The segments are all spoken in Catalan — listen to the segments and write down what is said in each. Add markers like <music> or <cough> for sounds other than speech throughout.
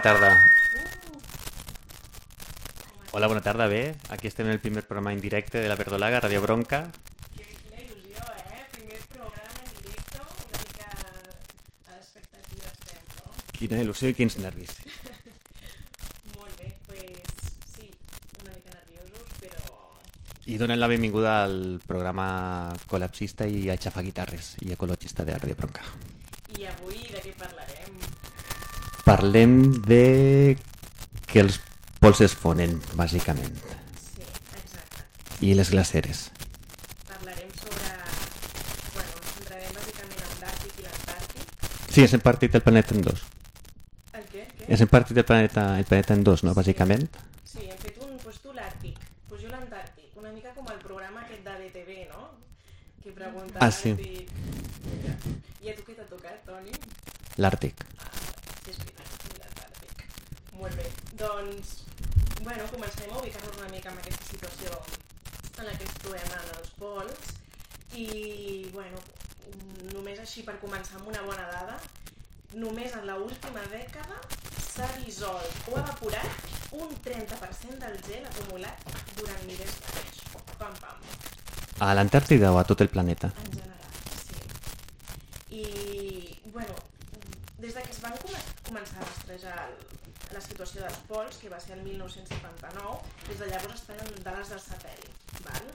bona tarda. Hola, bona tarda, bé. Aquí estem en el primer programa en directe de la Verdolaga, Radio Bronca. Quina il·lusió, eh? Primer programa en directe, una mica a l'expectativa estem, no? Quina il·lusió i quins nervis. <laughs> Pues I donen la benvinguda al programa col·lapsista i aixafaguitarres i ecologista de Radio Bronca. Parlem de que els pols es fonen, bàsicament, Sí, exacte. i les glaceres. Parlarem sobre... Bueno, ens centrarem bàsicament en l'Àrtic i l'Antàrtic. Sí, és en partit el planeta en dos. El què? què? És en partit el planeta, el planeta en dos, no? Bàsicament. Sí, hem fet un, pues tu l'Àrtic, pues jo l'Antàrtic, una mica com el programa aquest de BTV, no? Que pregunta Ah, sí. I a tu què t'ha tocat, Toni? L'Àrtic. Sí, és veritat, sí, l'Antàrtic. Molt bé. Doncs, bueno, començarem a ubicar-nos una mica en aquesta situació en la que ens trobem en els pols. I, bueno, només així per començar amb una bona dada, només en l'última dècada s'ha dissolt o evaporat un 30% del gel acumulat durant milers d'anys. Pam, pam. A l'Antàrtida o a tot el planeta? En general, sí. I, bueno, des de que es van come començar a rastrejar el, la situació dels pols, que va ser el 1979, des de llavors estan en dades del satèl·lit. Val?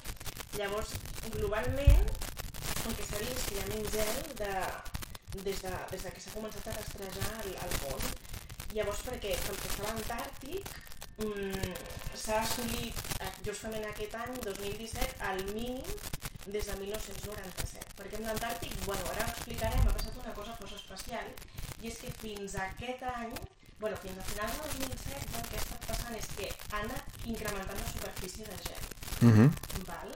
Llavors, globalment, el que s'ha vist que hi ha menys gel de, des, de, des de que s'ha començat a rastrejar el, el món. Llavors, perquè pel que fa a l'Antàrtic, mm, s'ha assolit eh, justament aquest any, 2017, el mínim des de 1997. Perquè en l'Antàrtic, bueno, ara ho explicarem, ha passat una cosa força especial, i és que fins a aquest any, bueno, fins a finals del 2007, el que ha estat passant és que ha anat incrementant la superfície de gel. Uh -huh. Val?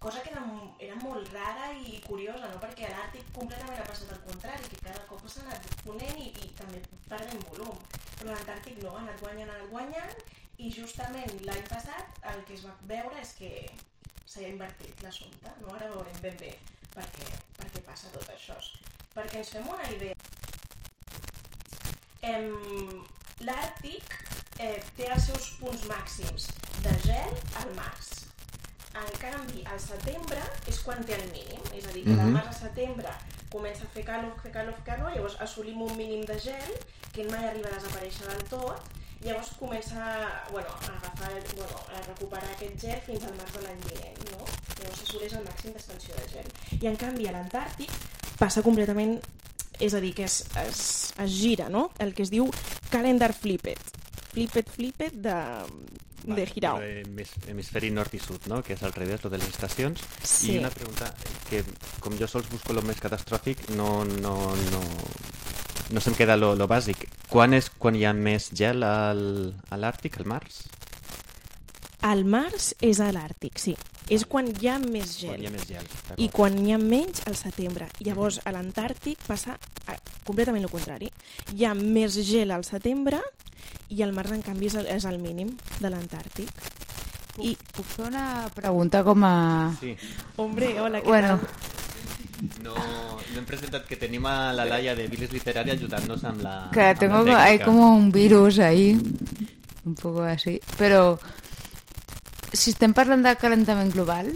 Cosa que era, era molt rara i curiosa, no? perquè a l'Àrtic completament ha passat al contrari, que cada cop s'ha anat ponent i, i també perdent volum. Però l'Antàrtic no, ha anat guanyant, ha anat guanyant, i justament l'any passat el que es va veure és que s'ha invertit l'assumpte, no? Ara veurem ben bé per què, per què passa tot això. Perquè ens fem una idea. Em, L'Àrtic eh, té els seus punts màxims de gel al març. En canvi, al setembre és quan té el mínim, és a dir, que del Mhm. març a setembre comença a fer calor, fer calor, fer calor, llavors assolim un mínim de gel que mai arriba a desaparèixer del tot, llavors comença bueno, a agafar, bueno, a recuperar aquest gel fins al març de l'any vinent, no? Llavors s'assoleix el màxim d'expansió de gel. I en canvi a l'Antàrtic passa completament, és a dir, que es, es, es gira, no? El que es diu calendar flipped. Flipped, flipped de, de girar. Però hemis- Hemisferi nord i sud, no? que és al revés, lo de les estacions. Sí. I una pregunta, que com jo sols busco el més catastròfic, no, no, no, no se'm queda lo, lo bàsic. Quan és quan hi ha més gel al, a l'Àrtic, al març? Al març és a l'Àrtic, sí. És quan hi ha més Quan hi ha gel. més gel. I quan hi ha menys, al setembre. Llavors, a l'Antàrtic passa completament el contrari. Hi ha més gel al setembre i al març, en canvi, és el, és el mínim de l'Antàrtic. I puc fer una pregunta com a... Sí. Hombre, hola, què Bueno, tal? No, no hem presentat que tenim a la Laia de Bilis Literària ajudant-nos amb la que amb tengo, la hay como un virus ahí, un poco así, però si estem parlant de calentament global,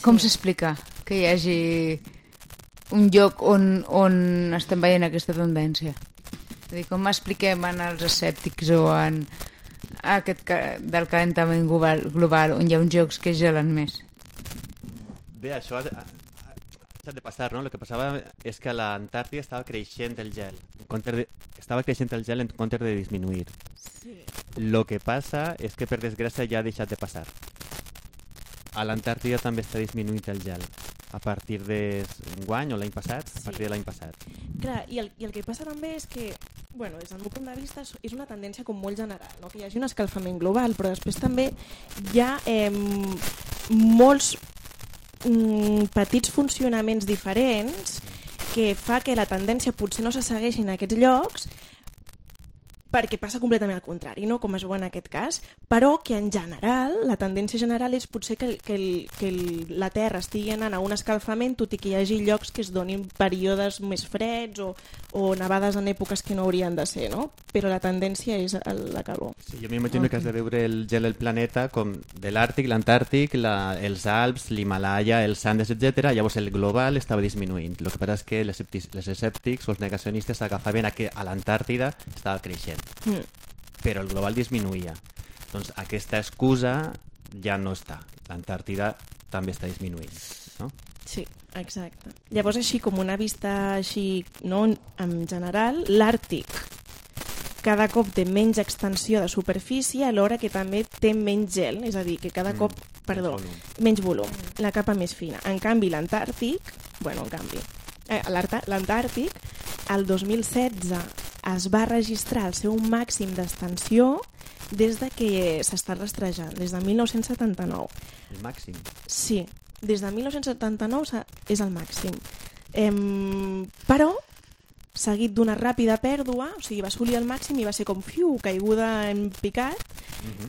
com s'explica que hi hagi un lloc on, on estem veient aquesta tendència? És dir, com expliquem en els escèptics o en aquest ca- del calentament global, global on hi ha uns jocs que gelen més? Bé, això ha, ha, ha de passar, no? El que passava és que a l'Antàrtida estava creixent el gel. De, estava creixent el gel en comptes de disminuir. Sí. Lo que passa és que, per desgràcia, ja ha deixat de passar. A l'Antàrtida també està disminuint el gel. A partir d'enguany o l'any passat, a Sí. partir de l'any passat. Clar, i el, i el que passa també és que, bueno, des del meu punt de vista, és una tendència com molt general, no? que hi hagi un escalfament global, però després també hi ha eh, molts mm, petits funcionaments diferents que fa que la tendència potser no se segueixi en aquests llocs perquè passa completament al contrari, no? com es veu en aquest cas, però que en general, la tendència general és potser que, que, el, que el, la Terra estigui anant a un escalfament, tot i que hi hagi llocs que es donin períodes més freds o, o nevades en èpoques que no haurien de ser, no? però la tendència és el, la calor. Sí, jo m'imagino que has de veure el gel del planeta com de l'Àrtic, l'Antàrtic, la, els Alps, l'Himalaya, els Andes, etc. Llavors el global estava disminuint. El que passa és que les, les escèptics o els negacionistes agafaven a que a l'Antàrtida estava creixent, Mm. però el global disminuïa. Doncs aquesta excusa ja no està. L'Antàrtida també està disminuint. No? Sí, exacte. Llavors, així com una vista així, no, en general, l'Àrtic cada cop té menys extensió de superfície alhora que també té menys gel, és a dir, que cada Mm, cop, perdó, volum. menys volum, la capa més fina. En canvi, l'Antàrtic, bueno, en canvi, eh, l'Antàrtic, el 2016 es va registrar el seu màxim d'extensió des de que s'està rastrejant, des de 1979. El màxim. Sí, des de 1979 s'ha- és el màxim. Em, però seguit d'una ràpida pèrdua, o sigui, va assolir el màxim i va ser com fiu, caiguda en picat,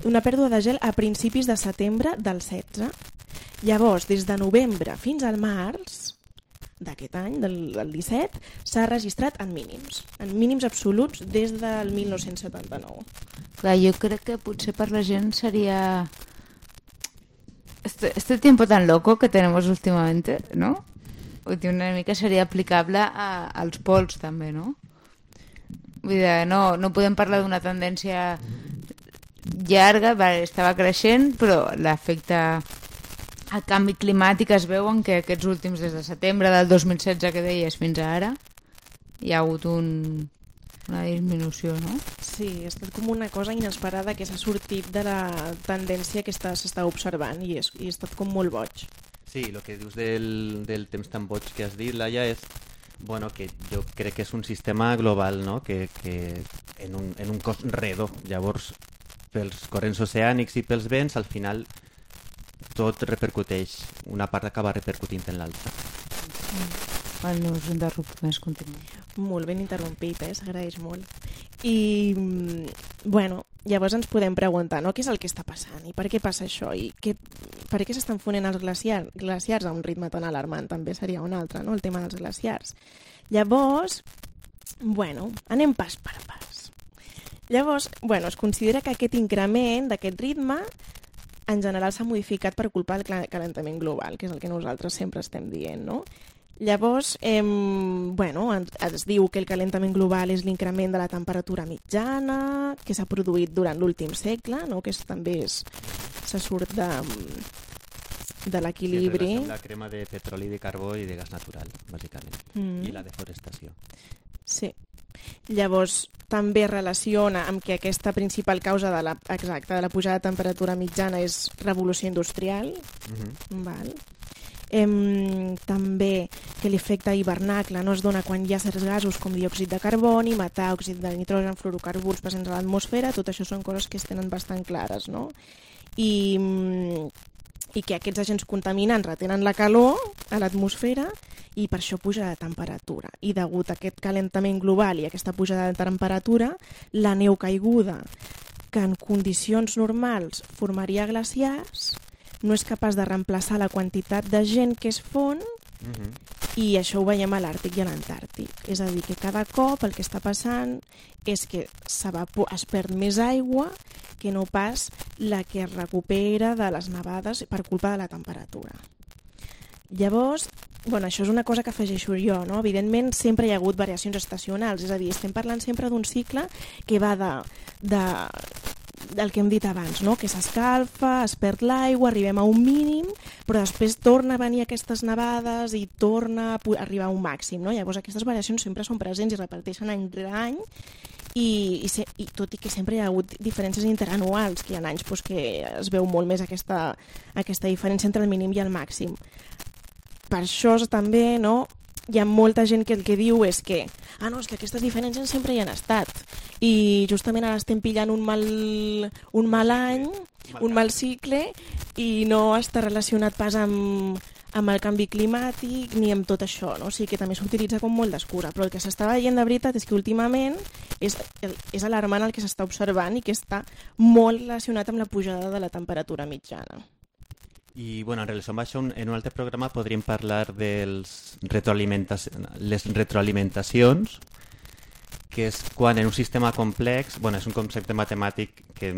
una pèrdua de gel a principis de setembre del 16. Llavors, des de novembre fins al març d'aquest any, del, del 17, s'ha registrat en mínims, en mínims absoluts des del 1979. Clar, jo crec que potser per la gent seria... Este, este tiempo tan loco que tenemos últimamente, ¿no? Una mica seria aplicable a, als pols també, no? Vull dir, no, no podem parlar d'una tendència llarga, estava creixent, però l'efecte el canvi climàtic es veu en que aquests últims, des de setembre del 2016 que deies fins a ara, hi ha hagut un, una disminució, no? Sí, ha estat com una cosa inesperada que s'ha sortit de la tendència que s'està observant i, és, i ha estat com molt boig. Sí, el que dius del, del temps tan boig que has dit, Laia, és bueno, que jo crec que és un sistema global, no? que, que en, un, en un cos redó. Llavors, pels corrents oceànics i pels vents, al final tot repercuteix, una part acaba repercutint en l'altra. Bueno, no us interromp més, continua. Molt ben interrompit, eh? s'agraeix molt. I, mm, bueno, llavors ens podem preguntar, no?, què és el que està passant i per què passa això i què, per què s'estan fonent els glaciar, glaciars a un ritme tan alarmant, també seria un altre, no?, el tema dels glaciars. Llavors, bueno, anem pas per pas. Llavors, bueno, es considera que aquest increment d'aquest ritme en general s'ha modificat per culpa del calentament global, que és el que nosaltres sempre estem dient, no? Llavors, eh, bueno, es, diu que el calentament global és l'increment de la temperatura mitjana que s'ha produït durant l'últim segle, no? que és, també és, se surt de, de l'equilibri. Sí, la crema de petroli, de carbó i de gas natural, bàsicament, mm. i la deforestació. Sí. Llavors, també relaciona amb que aquesta principal causa de la, exacta, de la pujada de temperatura mitjana és revolució industrial. Mm -hmm. Val. Em, també que l'efecte hivernacle no es dona quan hi ha certs gasos com diòxid de carboni, metà, òxid de nitrogen, fluorocarburs presents a l'atmosfera, tot això són coses que es tenen bastant clares, no? I, i que aquests agents contaminants retenen la calor a l'atmosfera i per això puja la temperatura. I degut a aquest calentament global i aquesta pujada de temperatura, la neu caiguda, que en condicions normals formaria glaciars, no és capaç de reemplaçar la quantitat de gent que es fon uh mhm. -huh. i això ho veiem a l'Àrtic i a l'Antàrtic. És a dir, que cada cop el que està passant és que es perd més aigua que no pas la que es recupera de les nevades per culpa de la temperatura. Llavors, bueno, això és una cosa que afegeixo jo, no? Evidentment, sempre hi ha hagut variacions estacionals, és a dir, estem parlant sempre d'un cicle que va de, de del que hem dit abans, no? que s'escalfa, es perd l'aigua, arribem a un mínim, però després torna a venir aquestes nevades i torna a arribar a un màxim. No? Llavors aquestes variacions sempre són presents i reparteixen any rere any i, i, se, i tot i que sempre hi ha hagut diferències interanuals, que hi ha anys pues, que es veu molt més aquesta, aquesta diferència entre el mínim i el màxim. Per això també no, hi ha molta gent que el que diu és que ah, no, és que aquestes diferències sempre hi han estat i justament ara estem pillant un mal, un mal any, un mal cicle i no està relacionat pas amb, amb el canvi climàtic ni amb tot això, no? o sigui que també s'utilitza com molt d'escura, però el que s'està veient de veritat és que últimament és, és alarmant el que s'està observant i que està molt relacionat amb la pujada de la temperatura mitjana. I bueno, en relació amb això, en un altre programa podríem parlar de les retroalimentacions, que és quan en un sistema complex, bueno, és un concepte matemàtic que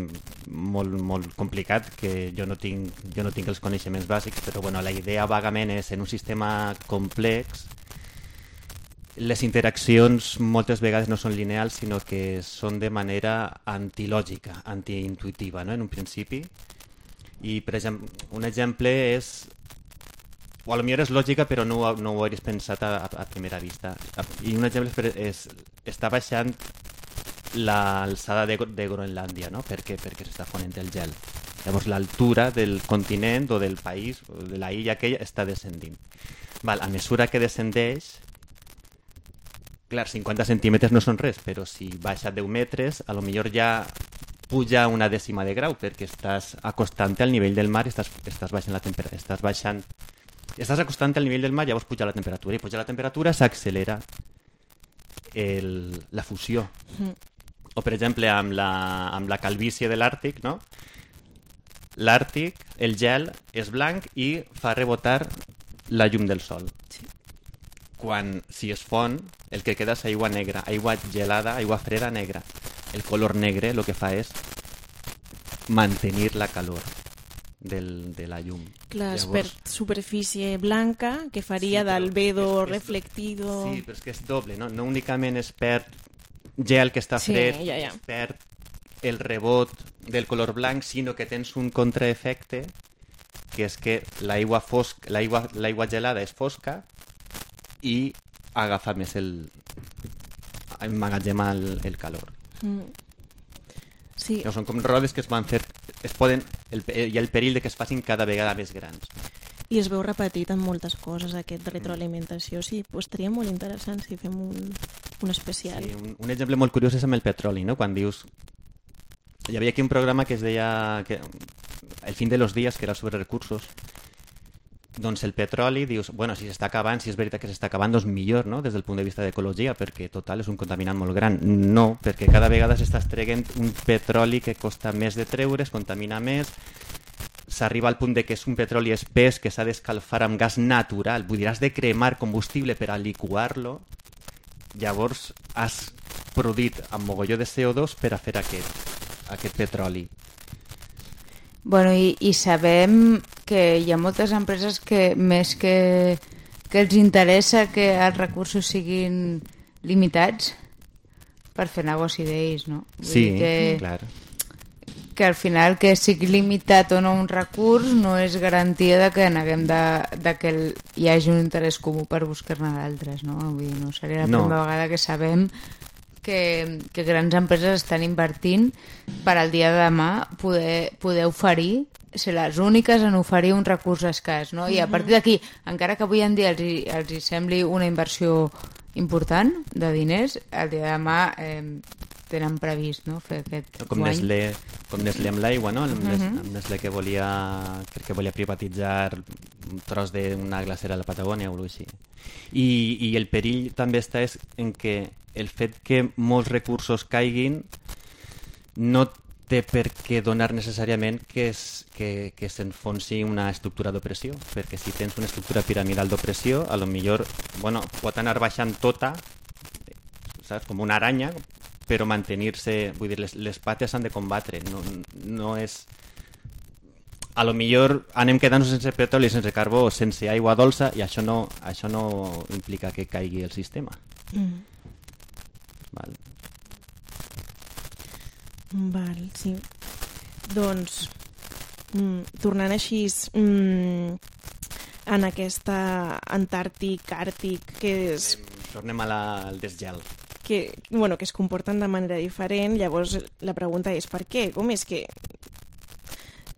molt, molt complicat, que jo no, tinc, jo no tinc els coneixements bàsics, però bueno, la idea vagament és en un sistema complex les interaccions moltes vegades no són lineals, sinó que són de manera antilògica, antiintuitiva, no? en un principi i, per exemple, un exemple és... O a lo millor és lògica, però no, no ho hauries pensat a, a primera vista. I un exemple és... Està baixant l'alçada de, de Groenlàndia, no? Per què? Perquè s'està fonent el gel. Llavors l'altura del continent o del país, o de la illa aquella, està descendint. Val, a mesura que descendeix, clar, 50 centímetres no són res, però si baixa 10 metres, a lo millor ja puja una dècima de grau perquè estàs acostant al nivell del mar i estàs, estàs baixant la temperatura, estàs baixant estàs acostant al nivell del mar, llavors puja la temperatura i puja la temperatura s'accelera el, la fusió. Mm. O, per exemple, amb la, amb la calvície de l'Àrtic, no? L'Àrtic, el gel, és blanc i fa rebotar la llum del sol. Sí. Quan, si es fon, el que queda és aigua negra, aigua gelada, aigua freda negra. El color negre el que fa és mantenir la calor del, de la llum. Clar, Llavors- per superfície blanca, que faria Sí, d'albedo reflectido... Sí, però és que és doble, no? No únicament es perd gel que està Sí, fred, ja, ja. es perd el rebot del color blanc, sinó que tens un contraefecte que és que l'aigua fosca, l'aigua gelada és fosca i agafa més el emmagatzema el, el calor. Mm. Sí, No, són com rodes que es van fer es poden, el, hi ha el perill de que es facin cada vegada més grans. i es veu repetit en moltes coses, aquest retroalimentació. Sí, pues, estaria molt interessant si fem un, un especial. Sí, un, un exemple molt curiós és amb el petroli, no? Quan dius... Hi havia aquí un programa que es deia que... El fin de los días, que era sobre recursos. Doncs el petroli, dius, bueno, si s'està acabant, si és veritat que s'està acabant, doncs millor, no?, des del punt de vista d'ecologia, perquè, total, és un contaminant molt gran. No, perquè cada vegada s'està estreguent un petroli que costa més de treure, es contamina més, s'arriba al punt de que és un petroli espès que s'ha d'escalfar amb gas natural, vull dir, has de cremar combustible per a liquar-lo, llavors has produït amb mogolló de CO2 per a fer aquest, aquest petroli. Bueno, i, i sabem que hi ha moltes empreses que més que, que els interessa que els recursos siguin limitats per fer negoci d'ells, no? Vull Sí, que, clar. que al final que sigui limitat o no un recurs no és garantia de que neguem de, de que hi hagi un interès comú per buscar-ne d'altres, no? Vull dir, no seria la No. primera vegada que sabem que, que grans empreses estan invertint per al dia de demà poder, poder oferir ser les úniques en oferir un recurs escàs, no? I a partir d'aquí, encara que avui en dia els hi, els hi sembli una inversió important de diners, el dia de demà eh, tenen previst no? fer aquest Com guany. Nestlé, com Nestlé amb l'aigua, no? Amb, Nes amb Nestlé que volia, crec que volia privatitzar un tros d'una glacera a la Patagònia o alguna així. I, I el perill també està és en que el fet que molts recursos caiguin no té per què donar necessàriament que, es, que, que s'enfonsi una estructura d'opressió, perquè si tens una estructura piramidal d'opressió, a lo millor bueno, pot anar baixant tota, saps? com una aranya, però mantenir-se, vull dir, les, les pates s'han de combatre, no, no és... A lo millor anem quedant-nos sense petroli, sense carbó, sense aigua dolça, i això no, això no implica que caigui el sistema. Mm. Val? Val, sí. Doncs, mm, tornant així mm, en aquesta Antàrtic, Àrtic, que és Tornem a la, al desgel. Que, bueno, que es comporten de manera diferent, llavors la pregunta és per què? Com és que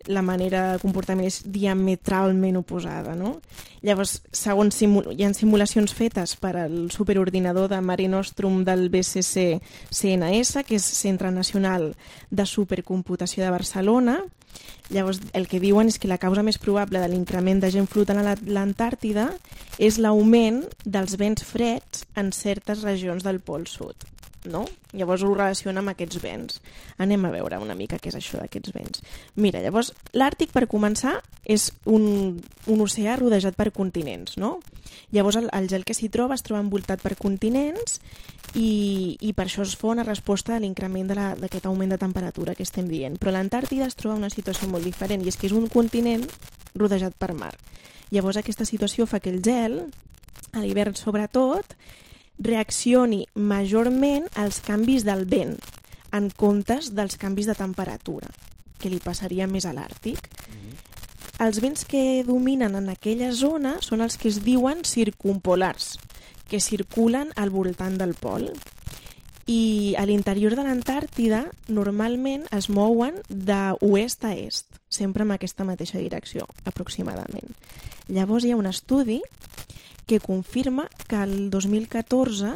la manera de comportament és diametralment oposada, no? Llavors, segons simul hi ha simulacions fetes per al superordinador de Mare Nostrum del BCC CNS, que és Centre Nacional de Supercomputació de Barcelona. Llavors, el que diuen és que la causa més probable de l'increment de gent flotant a la- l'Antàrtida és l'augment dels vents freds en certes regions del Pol Sud. No? Llavors ho relaciona amb aquests vents. Anem a veure una mica què és això d'aquests vents. Mira, llavors, l'Àrtic, per començar, és un, un oceà rodejat per continents, no? Llavors, el, el gel que s'hi troba es troba envoltat per continents i, i per això es fa una resposta a l'increment d'aquest augment de temperatura que estem dient. Però l'Antàrtida es troba una situació molt diferent i és que és un continent rodejat per mar. Llavors aquesta situació fa que el gel, a l'hivern sobretot, reaccioni majorment als canvis del vent en comptes dels canvis de temperatura, que li passaria més a l'Àrtic. Els vents que dominen en aquella zona són els que es diuen circumpolars, que circulen al voltant del pol. I a l'interior de l'Antàrtida normalment es mouen d'oest a est, sempre en aquesta mateixa direcció, aproximadament. Llavors hi ha un estudi que confirma que el 2014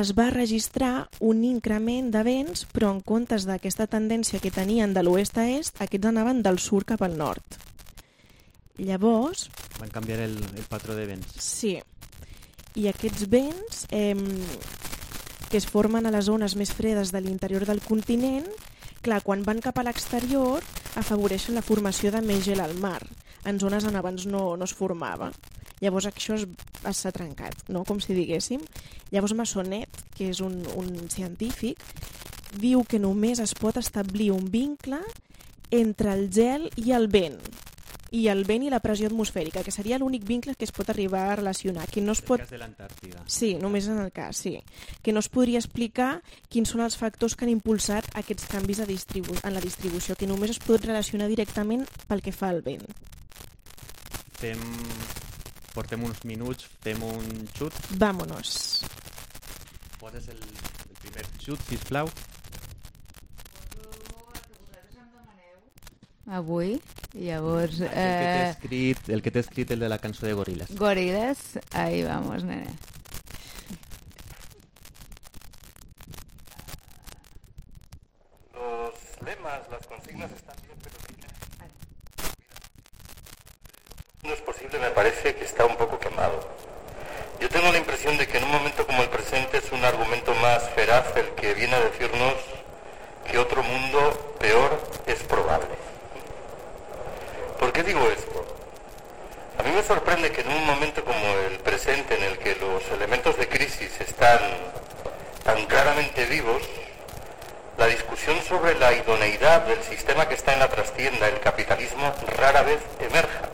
es va registrar un increment de vents, però en comptes d'aquesta tendència que tenien de l'oest a est, aquests anaven del sud cap al nord. Llavors, Van canviar el, el patró de vents. Sí. I aquests vents eh, que es formen a les zones més fredes de l'interior del continent, clar, quan van cap a l'exterior afavoreixen la formació de més gel al mar, en zones on abans no, no es formava. Llavors això s'ha trencat, no? com si diguéssim. Llavors Massonet, que és un, un científic, diu que només es pot establir un vincle entre el gel i el vent i el vent i la pressió atmosfèrica, que seria l'únic vincle que es pot arribar a relacionar. Que no es pot... El cas de l'Antàrtida. Sí, només en el cas, sí. Que no es podria explicar quins són els factors que han impulsat aquests canvis de distribu en la distribució, que només es pot relacionar directament pel que fa al vent. Fem... Portem uns minuts, fem un xut. Vámonos. Poses el, el primer xut, sisplau. Avui, llavors... El que t'he Eh, escrit, el que t'he escrit, el de la cançó de Gorilas. gorilas, ahí vamos, nene. Los lemas, las consignas están bien, pero no es posible, me parece que está un poco quemado. Yo tengo la impresión de que en un momento como el presente es un argumento más feraz el que viene a decirnos que otro mundo peor es probable. ¿Por qué digo esto? A mí me sorprende que en un momento como el presente en el que los elementos de crisis están tan claramente vivos, la discusión sobre la idoneidad del sistema que está en la trastienda, el capitalismo, rara vez emerja.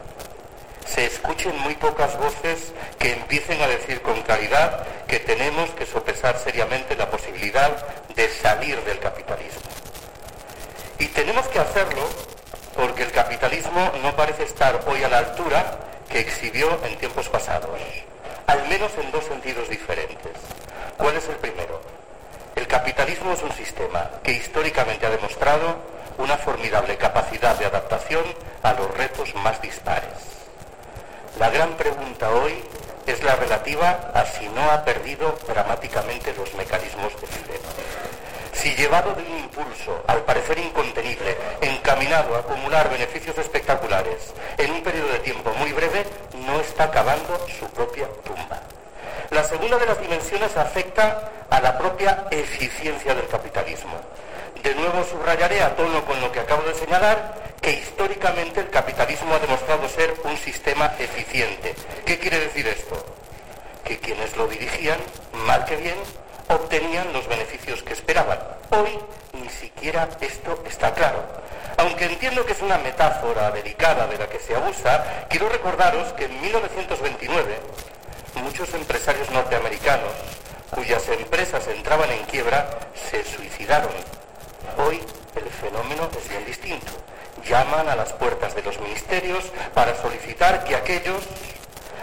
Se escuchen muy pocas voces que empiecen a decir con claridad que tenemos que sopesar seriamente la posibilidad de salir del capitalismo. Y tenemos que hacerlo porque el capitalismo no parece estar hoy a la altura que exhibió en tiempos pasados, al menos en dos sentidos diferentes. ¿Cuál es el primero? El capitalismo es un sistema que históricamente ha demostrado una formidable capacidad de adaptación a los retos más dispares. La gran pregunta hoy es la relativa a si no ha perdido dramáticamente los mecanismos de freno. Si llevado de un impulso, al parecer incontenible, encaminado a acumular beneficios espectaculares en un periodo de tiempo muy breve, no está cavando su propia tumba. La segunda de las dimensiones afecta a la propia eficiencia del capitalismo. De nuevo subrayaré a tono con lo que acabo de señalar que históricamente el capitalismo ha demostrado ser un sistema eficiente. ¿Qué quiere decir esto? Que quienes lo dirigían, mal que bien, obtenían los beneficios que esperaban. Hoy ni siquiera esto está claro. Aunque entiendo que es una metáfora delicada de la que se abusa, quiero recordaros que en 1929 muchos empresarios norteamericanos cuyas empresas entraban en quiebra se suicidaron. Hoy el fenómeno es bien distinto. Llaman a las puertas de los ministerios para solicitar que aquellos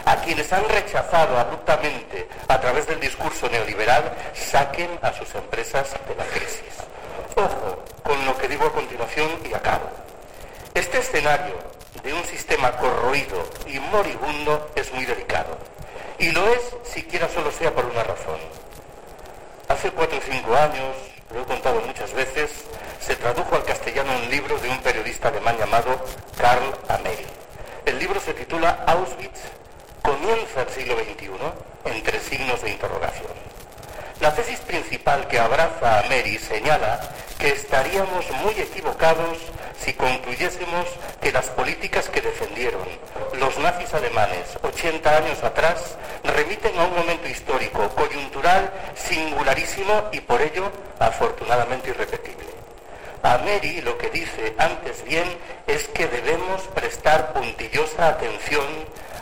a quienes han rechazado abruptamente a través del discurso neoliberal saquen a sus empresas de la crisis. Ojo con lo que digo a continuación y acabo. Este escenario de un sistema corroído y moribundo es muy delicado. Y lo es siquiera solo sea por una razón. Hace cuatro o cinco años, lo he contado muchas veces, se tradujo al castellano un libro de un periodista alemán llamado Karl Amel. El libro se titula Auschwitz, comienza el siglo XXI entre signos de interrogación. La tesis principal que abraza a Mary señala que estaríamos muy equivocados si concluyésemos que las políticas que defendieron los nazis alemanes 80 años atrás remiten a un momento histórico, coyuntural, singularísimo y por ello afortunadamente irrepetible. A Mary lo que dice antes bien es que debemos prestar puntillosa atención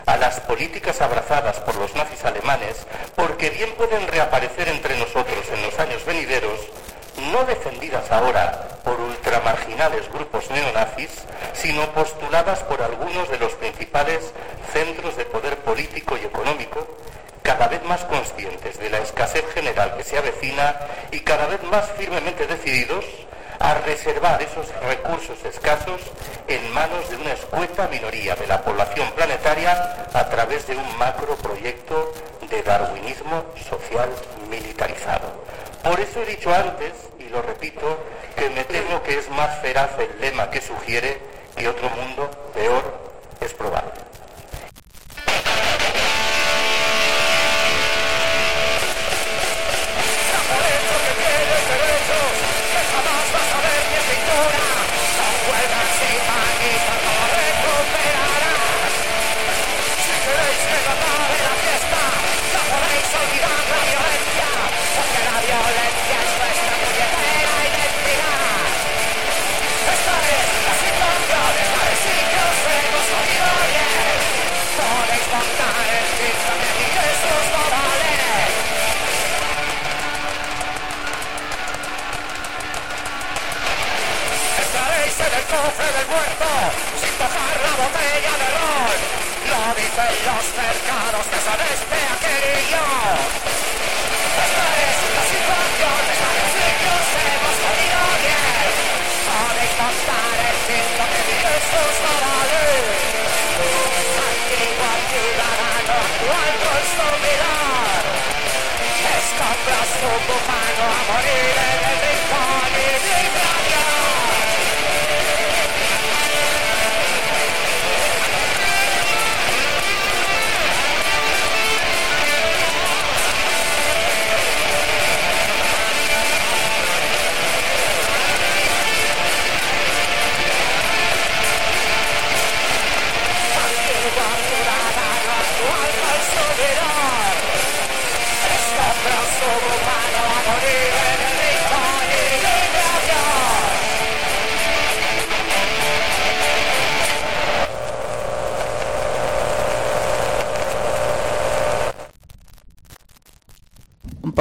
a las políticas abrazadas por los nazis alemanes, porque bien pueden reaparecer entre nosotros en los años venideros, no defendidas ahora por ultramarginales grupos neonazis, sino postuladas por algunos de los principales centros de poder político y económico, cada vez más conscientes de la escasez general que se avecina y cada vez más firmemente decididos a reservar esos recursos escasos en manos de una escueta minoría de la población planetaria a través de un macro proyecto de darwinismo social militarizado. Por eso he dicho antes, y lo repito, que me temo que es más feraz el lema que sugiere que otro mundo peor es probable.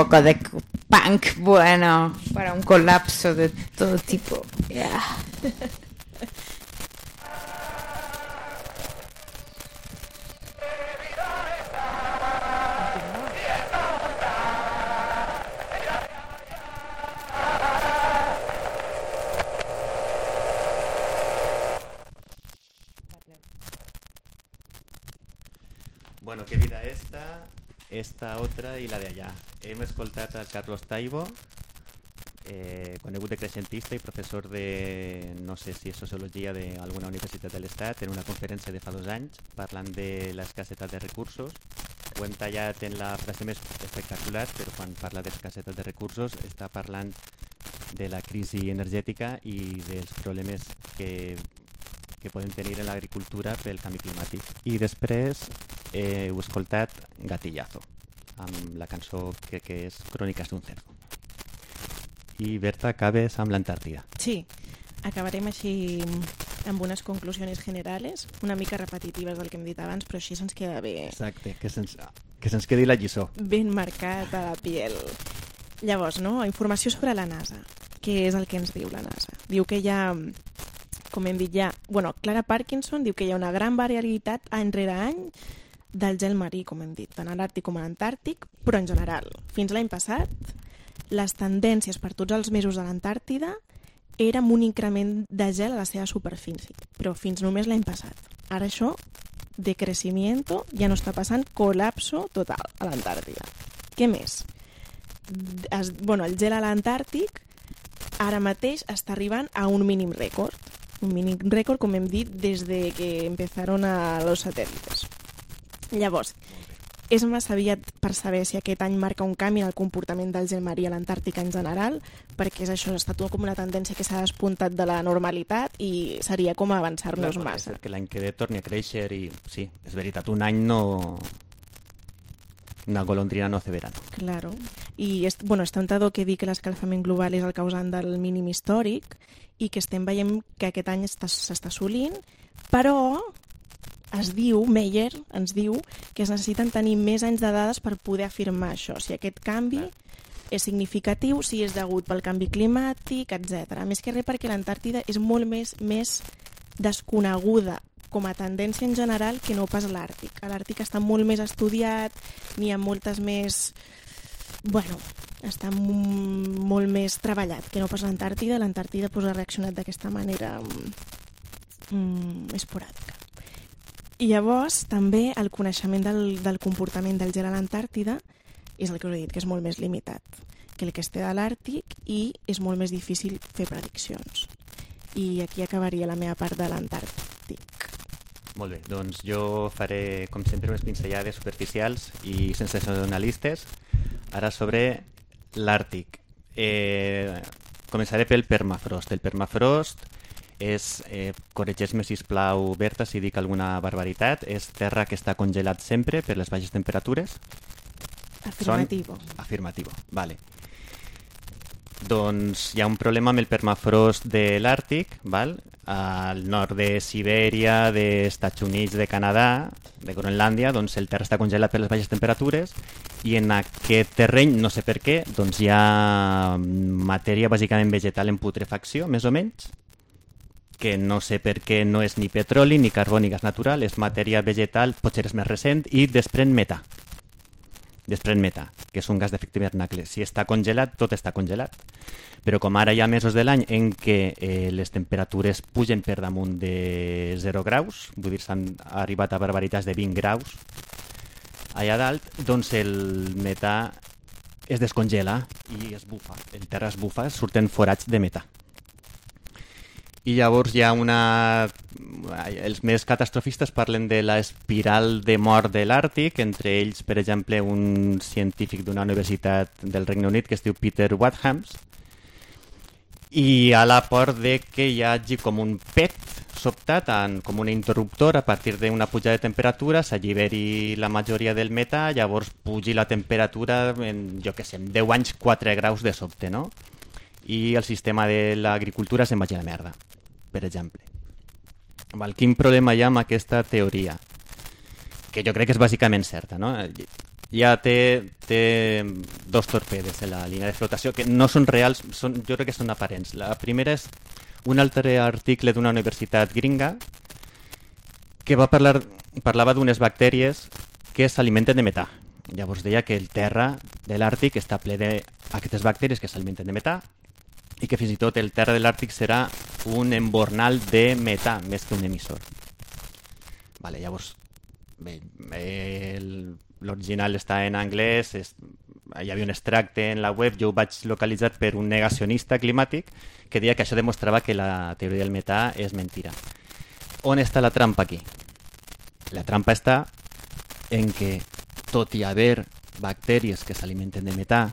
Poco de punk bueno para un colapso de todo tipo. Bueno, qué vida esta, esta otra i la d'allà. Carlos Taibo, eh, conegut de creixentista i professor de, no sé si és sociologia d'alguna universitat de l'Estat, en una conferència de fa dos anys, parlant de l'escassetat de recursos. Ho hem tallat en la frase més espectacular, però quan parla d'escassetat de recursos està parlant de la crisi energètica i dels problemes que que podem tenir en l'agricultura pel canvi climàtic. I després eh, heu escoltat Gatillazo, amb la cançó que, que és Cròniques d'un cerdo. I Berta, acabes amb l'Antàrtida. Sí, acabarem així amb unes conclusions generales, una mica repetitives del que hem dit abans, però així se'ns queda bé, Exacte, que se'ns que se'ns quedi la lliçó. ben marcat a la piel. Llavors, no? informació sobre la NASA. Què és el que ens diu la NASA? Diu que hi ha, com hem dit ja, bueno, Clara Parkinson diu que hi ha una gran variabilitat any rere any del gel marí, com hem dit, tant a l'Àrtic com a l'Antàrtic, però en general. Fins l'any passat, les tendències per tots els mesos de l'Antàrtida era un increment de gel a la seva superfície, però fins només l'any passat. Ara això, de crecimiento, ja no està passant colapso total a l'Antàrtida. Què més? Es, bueno, el gel a l'Antàrtic ara mateix està arribant a un mínim rècord. Un mínim rècord, com hem dit, des de que empezaron a los satélites. Llavors, és massa aviat per saber si aquest any marca un canvi en el comportament del gel marí a l'Antàrtica en general, perquè és això, ha estat com una tendència que s'ha despuntat de la normalitat i seria com avançar-nos Clar, massa. que l'any que ve torni a créixer i sí, és veritat, un any no... Una golondrina no hace verano. Claro. I és, bueno, és tentador que dir que l'escalfament global és el causant del mínim històric i que estem veient que aquest any està- s'està assolint, però es diu, Meyer ens diu, que es necessiten tenir més anys de dades per poder afirmar això, si aquest canvi és significatiu, si és degut pel canvi climàtic, etc. Més que res perquè l'Antàrtida és molt més, més desconeguda com a tendència en general que no pas l'Àrtic. L'Àrtic està molt més estudiat, n'hi ha moltes més... Bueno, està molt més treballat que no pas l'Antàrtida. L'Antàrtida pues, ha reaccionat d'aquesta manera mm, esporàdica. I llavors, també, el coneixement del, del comportament del gel a l'Antàrtida és el que us he dit, que és molt més limitat que el que es té de l'Àrtic i és molt més difícil fer prediccions. I aquí acabaria la meva part de l'Antàrtic. Molt bé, doncs jo faré, com sempre, unes pinzellades superficials i sensacionalistes. Ara sobre l'Àrtic. Eh, començaré pel permafrost. El permafrost és, eh, corregeix-me sisplau, Berta, si dic alguna barbaritat, és terra que està congelat sempre per les baixes temperatures? Afirmativo. Són... Afirmativo, vale. Doncs hi ha un problema amb el permafrost de l'Àrtic, val? al nord de Sibèria, dels Estats Units, de Canadà, de Groenlàndia, doncs el terra està congelat per les baixes temperatures i en aquest terreny, no sé per què, doncs hi ha matèria bàsicament vegetal en putrefacció, més o menys. Que no sé per què no és ni petroli, ni carbó, ni gas natural, és matèria vegetal, potser és més recent, i desprèn metà. Desprèn metà, que és un gas d'efecte hivernacle. Si està congelat, tot està congelat. Però com ara hi ha mesos de l'any en què eh, les temperatures pugen per damunt de 0 graus, vull dir, s'han arribat a barbaritats de 20 graus, allà dalt, doncs el metà es descongela i es bufa. El terra es bufa, surten forats de metà. I llavors hi ha una... Els més catastrofistes parlen de la espiral de mort de l'Àrtic, entre ells, per exemple, un científic d'una universitat del Regne Unit que es diu Peter Wathams, i a la por de que hi hagi com un pet sobtat, en, com un interruptor, a partir d'una pujada de temperatura, s'alliberi la majoria del metà, llavors pugi la temperatura en, jo que sé, en 10 anys 4 graus de sobte, no? I el sistema de l'agricultura se'n vagi a la merda, per exemple. Val, quin problema hi ha amb aquesta teoria? Que jo crec que és bàsicament certa, no? Ja té, té dos torpedes en la línia de flotació que no són reals, són, jo crec que són aparents. La primera és un altre article d'una universitat gringa que va parlar, parlava d'unes bactèries que s'alimenten de metà. Llavors deia que el terra de l'Àrtic està ple d'aquestes bactèries que s'alimenten de metà i que fins i tot el terra de l'Àrtic serà un embornal de metà més que un emissor. Vale, llavors, bé, el- l'original està en anglès, és, hi havia un extracte en la web, jo ho vaig localitzar per un negacionista climàtic que deia que això demostrava que la teoria del metà és mentira. On està la trampa aquí? La trampa està en que, tot i haver bactèries que s'alimenten de metà,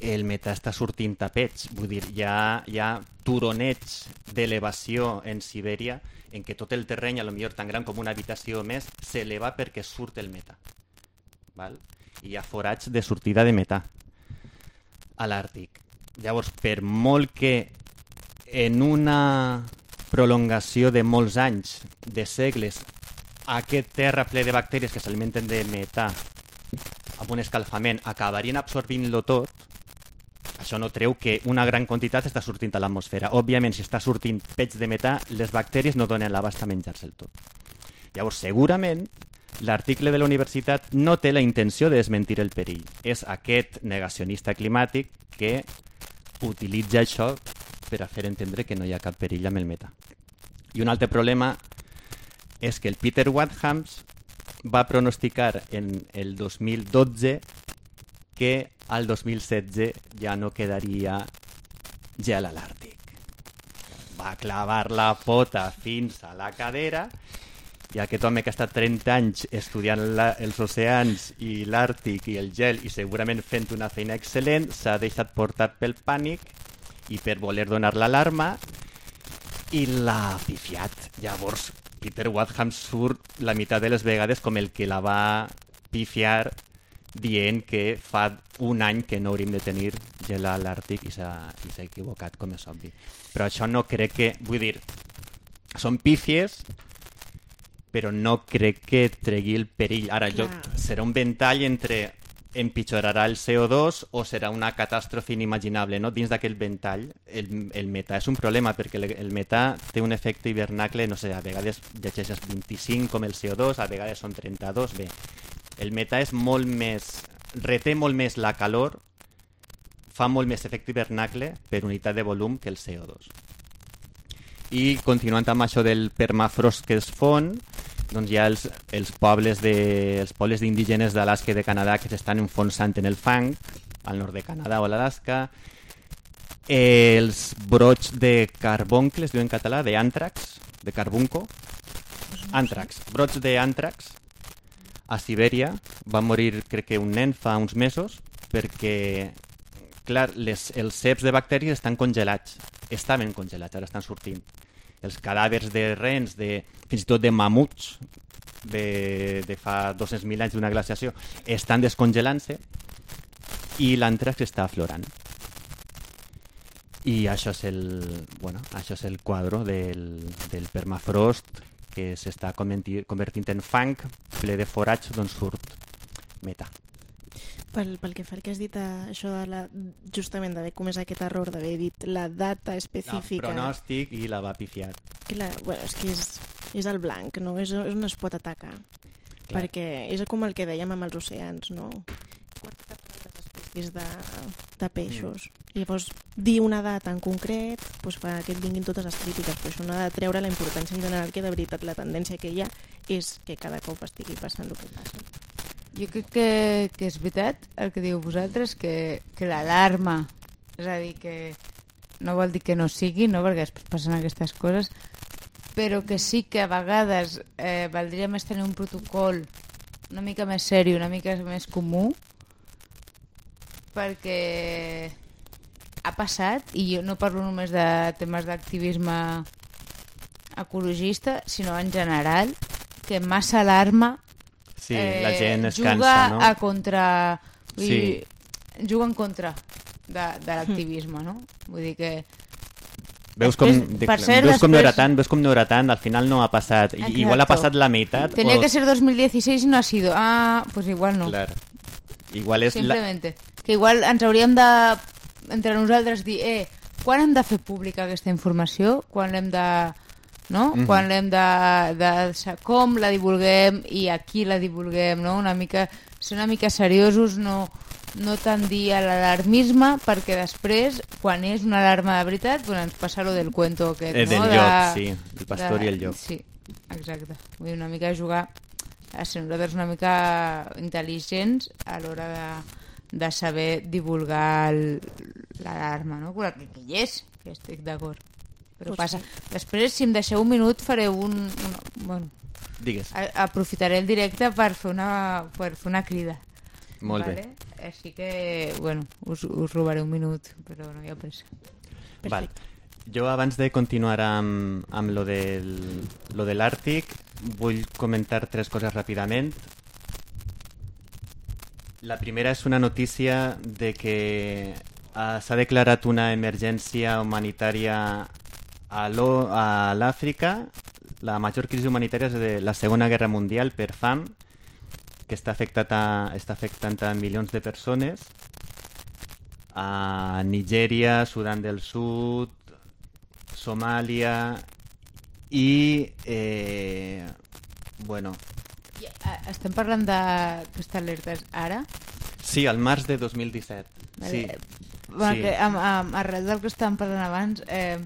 el metà està sortint a pets. Vull dir, hi ha, hi ha turonets d'elevació en Sibèria en què tot el terreny, a lo millor tan gran com una habitació més, s'eleva perquè surt el metà. Val? I hi ha forats de sortida de metà a l'Àrtic. Llavors, per molt que en una prolongació de molts anys, de segles, aquest terra ple de bactèries que s'alimenten de metà amb un escalfament acabarien absorbint-lo tot, això no treu que una gran quantitat està sortint a l'atmosfera. Òbviament, si està sortint peix de metà, les bactèries no donen l'abast a menjar-se el tot. Llavors, segurament, l'article de la universitat no té la intenció de desmentir el perill. És aquest negacionista climàtic que utilitza això per a fer entendre que no hi ha cap perill amb el metà. I un altre problema és que el Peter Wathams va pronosticar en el 2012 que al 2016 ja no quedaria gel a l'Àrtic. Va clavar la pota fins a la cadera i aquest home que ha estat 30 anys estudiant la, els oceans i l'Àrtic i el gel i segurament fent una feina excel·lent s'ha deixat portar pel pànic i per voler donar l'alarma i l'ha pifiat. Llavors, Peter Wadham surt la meitat de les vegades com el que la va pifiar dient que fa un any que no hauríem de tenir gel a l'Àrtic i s'ha equivocat, com és obvi. Però això no crec que... Vull dir, són pífies, però no crec que tregui el perill. Ara, jo, Clar. serà un ventall entre empitjorarà el CO2 o serà una catàstrofe inimaginable, no? Dins d'aquell ventall, el, el metà és un problema, perquè el, el metà té un efecte hivernacle, no sé, a vegades llegeixes 25 com el CO2, a vegades són 32, bé. El metà és molt més... reté molt més la calor, fa molt més efecte hivernacle per unitat de volum que el CO2. I continuant amb això del permafrost que es fon, doncs hi ha els, els pobles de, els pobles d'indígenes d'Alaska i de Canadà que s'estan enfonsant en el fang, al nord de Canadà o a l'Alaska. Eh, els brots de carboncle, es diu en català, d'àntrax, de carbunco. Àntrax, brots d'àntrax a Sibèria. Va morir, crec que un nen fa uns mesos, perquè, clar, les, els ceps de bacteris estan congelats. Estaven congelats, ara estan sortint. Els cadàvers de rens, de, fins i tot de mamuts, de, de fa 200.000 anys d'una glaciació, estan descongelant-se i l'àntrax està aflorant. I això és el, bueno, això és el quadre del, del permafrost que s'està converti- convertint en fang ple de forats d'on surt metà. pel, pel que fa al que has dit, eh, això de la, justament d'haver comès aquest error, d'haver dit la data El específica... pronòstic i la va pifiar. La, bueno, és que és, és el blanc, no? És, és on es pot atacar. Clar. Perquè és com el que dèiem amb els oceans, no? Espècies de, de peixos. I llavors, dir una data en concret doncs fa que et vinguin totes les crítiques, però això no ha de treure la importància en general que de veritat la tendència que hi ha és que cada cop estigui passant el que passa. Jo crec que, que és veritat el que diu vosaltres, que, que l'alarma, és a dir, que no vol dir que no sigui, no? perquè després passen aquestes coses, però que sí que a vegades eh, valdria més tenir un protocol una mica més seri, una mica més comú, perquè ha passat, i jo no parlo només de temes d'activisme ecologista, sinó en general, que massa alarma Sí, la gent es juga cansa, no? a contra... Vull Sí. dir, juga en contra de, de l'activisme, no? Vull dir que... Veus com, Després, dic, per cert, veus com no era després- tant, veus com no era tant, al final no ha passat. I, Exacto. igual ha passat la meitat. Tenía o... que ser 2016 y no ha sido. Ah, pues igual no. Clar. Igual és la... Que igual ens hauríem de, entre nosaltres, dir, eh, quan hem de fer pública aquesta informació? Quan l'hem de... No? Mhm. Quan l'hem de, de... sa- Com la divulguem i a qui la divulguem, no? Una mica... Ser una mica seriosos, no, no tendir a l'alarmisme, perquè després, quan és una alarma de veritat, doncs ens passa lo del cuento aquest, Eh, del no? llop, sí, el pastor i el llop. Sí, exacte. Vull dir, una mica jugar a ser nosaltres una mica intel·ligents a l'hora de, de saber divulgar l'alarma, no? Que, que hi és, que estic d'acord. Però Pues passa. Després, si em deixeu un minut, faré un... Una, bueno, Digues. a, aprofitaré el directe per fer una, per fer una crida. Molt bé. vale? Així que, bueno, us, us robaré un minut, però no hi ha pressa. Val. Jo abans de continuar amb, amb lo, del, lo de l'Àrtic vull comentar tres coses ràpidament. La primera és una notícia de que eh, s'ha declarat una emergència humanitària a l'Àfrica. La major crisi humanitària és de la Segona Guerra Mundial per fam, que està, afectat a, està afectant a milions de persones a Nigèria, Sudan del Sud, Somàlia i eh, bueno, I, eh, estem parlant d'aquestes alertes ara? sí, al març de 2017. Vale. Sí. Bueno, Sí. que, amb, amb, arrel del que estàvem parlant abans, eh,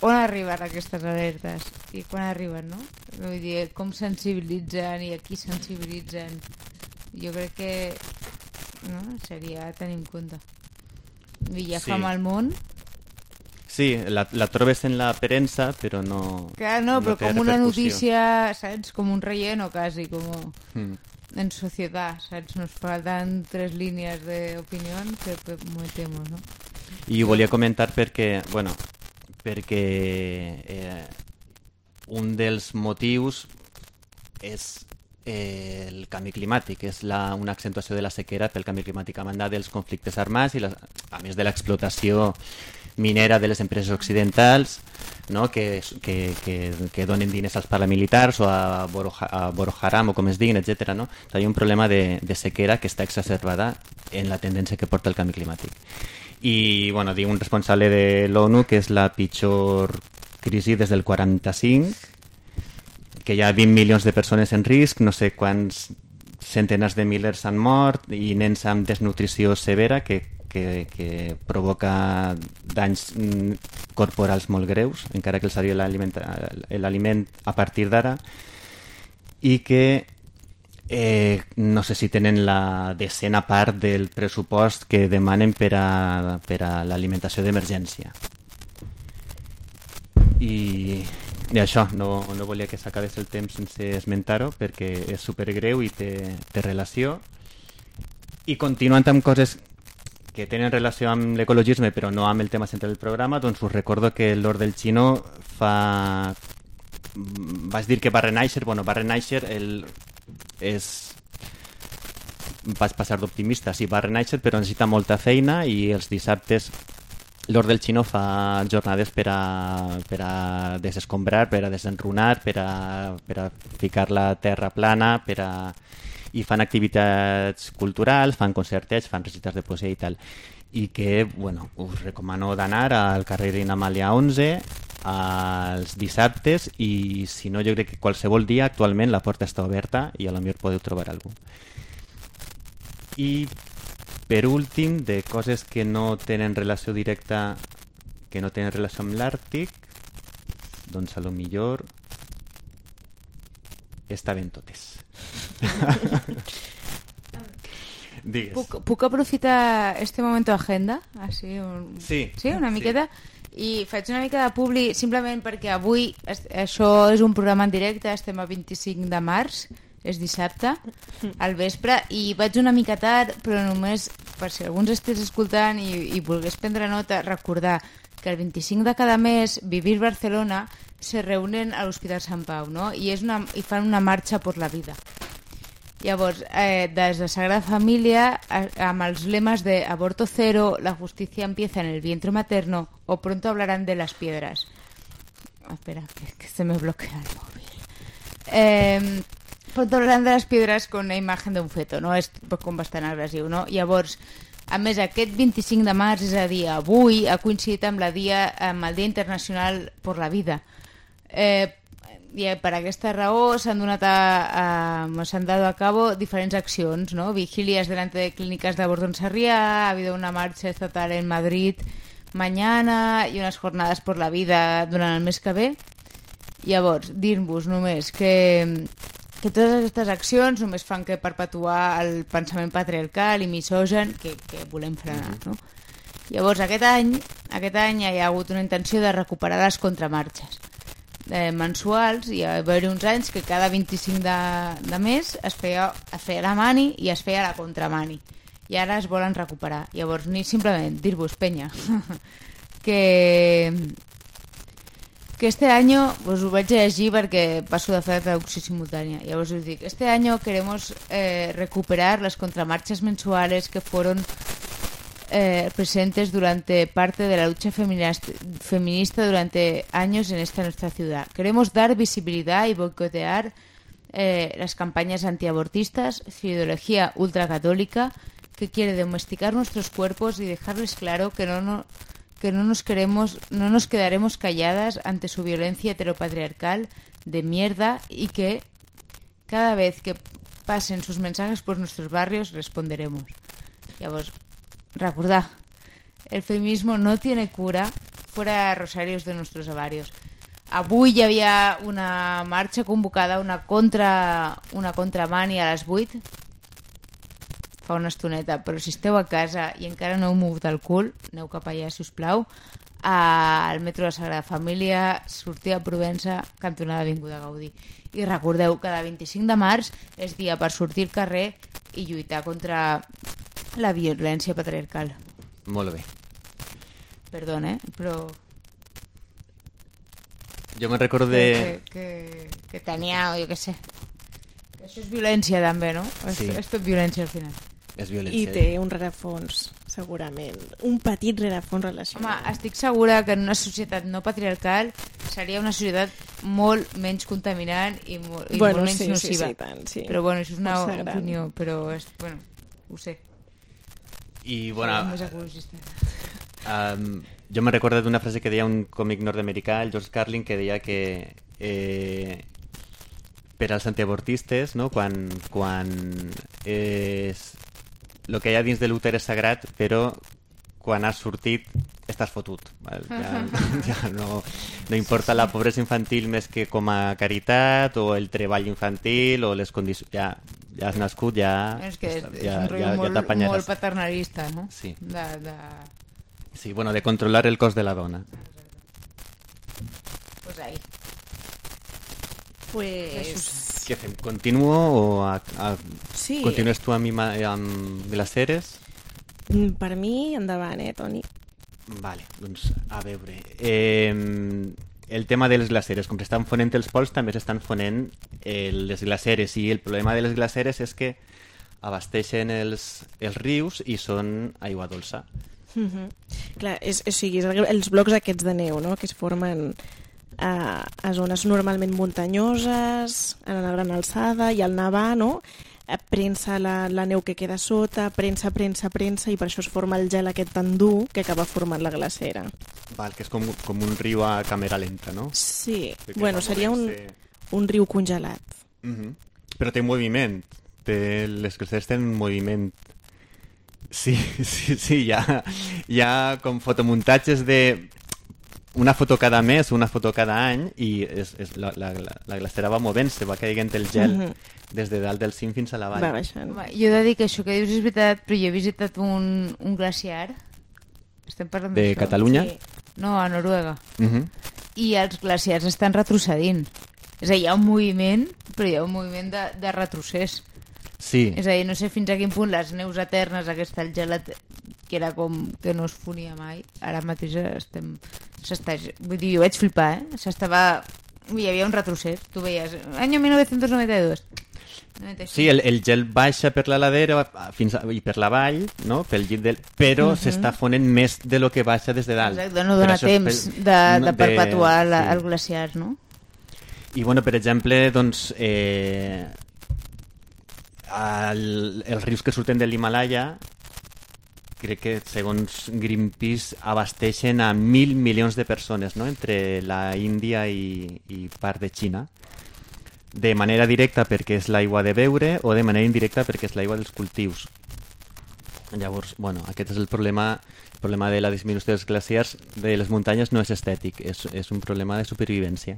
on arriben aquestes alertes i quan arriben, no? Vull dir, com sensibilitzen i a qui sensibilitzen. Jo crec que no? seria tenir en compte. I ja Sí. fa mal món. Sí, la, la trobes en la premsa, però no... Clar, no, però té com una notícia, saps? Com un relleno, quasi, com Mm. en societat, saps? Nos faltan tres línies d'opinió que que metemos, no? I ho volia comentar perquè, bueno, perquè eh, un dels motius és eh, el canvi climàtic, és la, una accentuació de la sequera pel canvi climàtic a banda dels conflictes armats i la, a més de l'explotació minera de les empreses occidentals no? que, que, que, que donen diners als paramilitars o a Boro, a Boro Haram o com es diguin, etc. No? Hi ha un problema de, de sequera que està exacerbada en la tendència que porta el canvi climàtic. I, bueno, diu un responsable de l'ONU que és la pitjor crisi des del 45, que hi ha 20 milions de persones en risc, no sé quants centenars de milers han mort i nens amb desnutrició severa que, que, que provoca danys mm, corporals molt greus, encara que arribi l'aliment l'aliment a partir d'ara, i que eh, no sé si tenen la decena part del pressupost que demanen per a, per a l'alimentació d'emergència. I, i això, no, no volia que s'acabés el temps sense esmentar-ho perquè és supergreu i té, té relació. I continuant amb coses que tenen relació amb l'ecologisme però no amb el tema central del programa, doncs us recordo que l'Or del Xino fa... Vas dir que va renaixer, bueno, va renaixer el... és vas passar d'optimista, sí, va renaixer però necessita molta feina i els dissabtes l'Or del Xino fa jornades per a, per a desescombrar, per a desenrunar, per a, per a ficar la terra plana, per a... i fan activitats culturals, fan concertets, fan recitals de poesia i tal. I que, bueno, us recomano d'anar al carrer Reina Amàlia 11 els dissabtes i si no jo crec que qualsevol dia actualment la porta està oberta i a lo millor podeu trobar algú. I per últim, de coses que no tenen relació directa que no tenen relació amb l'Àrtic, doncs a lo millor estaven totes. <laughs> Digues. Puc, puc aprofitar este momento agenda? Así, un... Sí. Sí, una Sí. miqueta? I faig una mica de publi simplement perquè avui es- això és un programa en directe, estem a 25 de març, és dissabte, al vespre, i vaig una mica tard, però només per si algú ens estigués escoltant i, i volgués prendre nota, recordar que el 25 de cada mes Vivir Barcelona se reúnen a l'Hospital Sant Pau, no? I, és una, i fan una marxa per la vida. Llavors, eh, des de Sagrada Família, a- amb els lemes de aborto cero, la justicia empieza en el vientre materno o pronto hablarán de las piedras. Ah, Espera, que, que se me bloquea el móvil. Eh, pronto hablarán de las piedras con una imagen d'un feto, no? És com bastant agressiu, no? Llavors, a més, aquest 25 de març, és a dir, avui, ha coincidit amb, la dia, amb el Dia Internacional per la Vida. Eh, i per aquesta raó s'han donat a, a, s'han dado a cabo diferents accions, ¿no? Vigilias delante de clínicas de aborto en Sarriá, ha habido una marcha estatal en Madrid mañana i unes jornades por la vida durant el mes que ve. Llavors, dir-vos només que, que totes aquestes accions només fan que perpetuar el pensament patriarcal i misogen que, que volem frenar, no? Llavors, aquest any, aquest any hi ha hagut una intenció de recuperar les contramarxes eh, mensuals i va haver uns anys que cada 25 de, de mes es feia, es feia la mani i es feia la contramani. I ara es volen recuperar. Llavors ni simplement dir-vos penya <laughs> que que este año, pues ho vaig llegir perquè passo de fer traducció simultània, llavors us dic, este año queremos eh, recuperar las contramarchas mensuales que fueron eh, presentes durante parte de la lucha feminista, durante años en esta nuestra ciudad. Queremos dar visibilidad y boicotear eh, las campañas antiabortistas, su ideología ultracatólica que quiere domesticar nuestros cuerpos y dejarles claro que no, no, que no nos queremos, no nos quedaremos calladas ante su violencia heteropatriarcal de mierda y que cada vez que pasen sus mensajes por nuestros barrios responderemos. Llavors, recordar, el feminismo no tiene cura fuera rosarios de nuestros ovarios. Avui hi havia una marxa convocada, una contra una contramani a les 8 fa una estoneta, però si esteu a casa i encara no heu mogut el cul, aneu cap allà, si us plau, al metro de Sagrada Família, sortir a Provença, cantonada Avinguda Gaudí. I recordeu, cada 25 de març és dia per sortir al carrer i lluitar contra la violència patriarcal. Molt bé. Perdona, eh? però Jo me'n recordo de... que, que, que tenia, jo què sé. Això és violència també, no? És, Sí. és tot violència al final. És I violència. té un rerefons, segurament. Un petit rerefons Home, relacionat. estic segura que en una societat no patriarcal seria una societat molt menys contaminant i, molt, i bueno, molt menys sí, sí, nociva. sí, tant, sí. Però bueno, això és una opinió, però és, bueno, ho sé. I, bueno. Um, jo me recordo d'una frase que deia un còmic nord-americà, el George Carlin, que deia que eh, per als antiabortistes, no? quan, quan és, el que hi ha dins de l'úter és sagrat, però quan has sortit estàs fotut. Val? Ja, <laughs> ja no, no importa la pobresa infantil més que com a caritat o el treball infantil o les condicions... Ja, ja has nascut, ja... és que és, és ja, un rotllo ja, ja molt, paternalista, no? Sí. De, de... Sí, bueno, de controlar el cos de la dona. Pues ahí. Pues... Què fem? Continuo o a, a, Sí. continues tu amb, amb glaceres? Mm, Per mi, endavant, eh, Toni? Vale, doncs a veure... Eh, el tema de les glaceres, com s'estan fonent els pols, també s'estan fonent eh, les glaceres i el problema de les glaceres és que abasteixen els, els rius i són aigua dolça. Mm -hmm. Clar, és, o sigui, és el- els blocs aquests de neu, no?, que es formen a, a zones normalment muntanyoses, en una gran alçada, i al nevar, no?, eh, prensa la, la neu que queda sota, prensa, prensa, prensa, i per això es forma el gel aquest tan dur que acaba formant la glacera. Val, que és com, com un riu a càmera lenta, no? Sí, Perquè bueno, seria un, movent-se. un riu congelat. Mhm. Però té moviment. Té, les glaceres tenen moviment. Sí, <laughs> sí, sí, hi ha, hi ha com fotomuntatges de una foto cada mes, una foto cada any i és, és la, la, la, la glacera va movent-se, va caient el gel Mhm. des de dalt del cim fins a la vall. Va baixant. Home, jo he de dir que això que dius és veritat, però jo he visitat un, un glaciar. Estem parlant De? Catalunya? Sí. No, a Noruega. Mhm. I els glaciars estan retrocedint. És a dir, hi ha un moviment, però hi ha un moviment de, de retrocés. Sí, És a dir, no sé fins a quin punt les neus eternes, aquesta el gel et- que era com que no es fonia mai, ara mateix estem... s'està... Vull dir, jo vaig flipar, eh? S'estava... Hi havia un retrocés, tu veies, any 1992. 95. sí el, el gel baixa per la ladera fins a, i per la vall, no? pel llit del... però s'està fonent més de lo que baixa des de dalt. Exacte, no dona temps per- de, no, de perpetuar la, sí. el glaciar, no? I, bueno, per exemple, doncs, eh, el, els rius que surten de l'Himalaya crec que, segons Greenpeace, abasteixen a mil milions de persones, no?, entre la Índia i, i part de Xina. De manera directa perquè és l'aigua de beure o de manera indirecta perquè és l'aigua dels cultius. Llavors, bueno, aquest és el problema el problema de la disminució dels glaciars de les muntanyes no és estètic, és, és un problema de supervivència.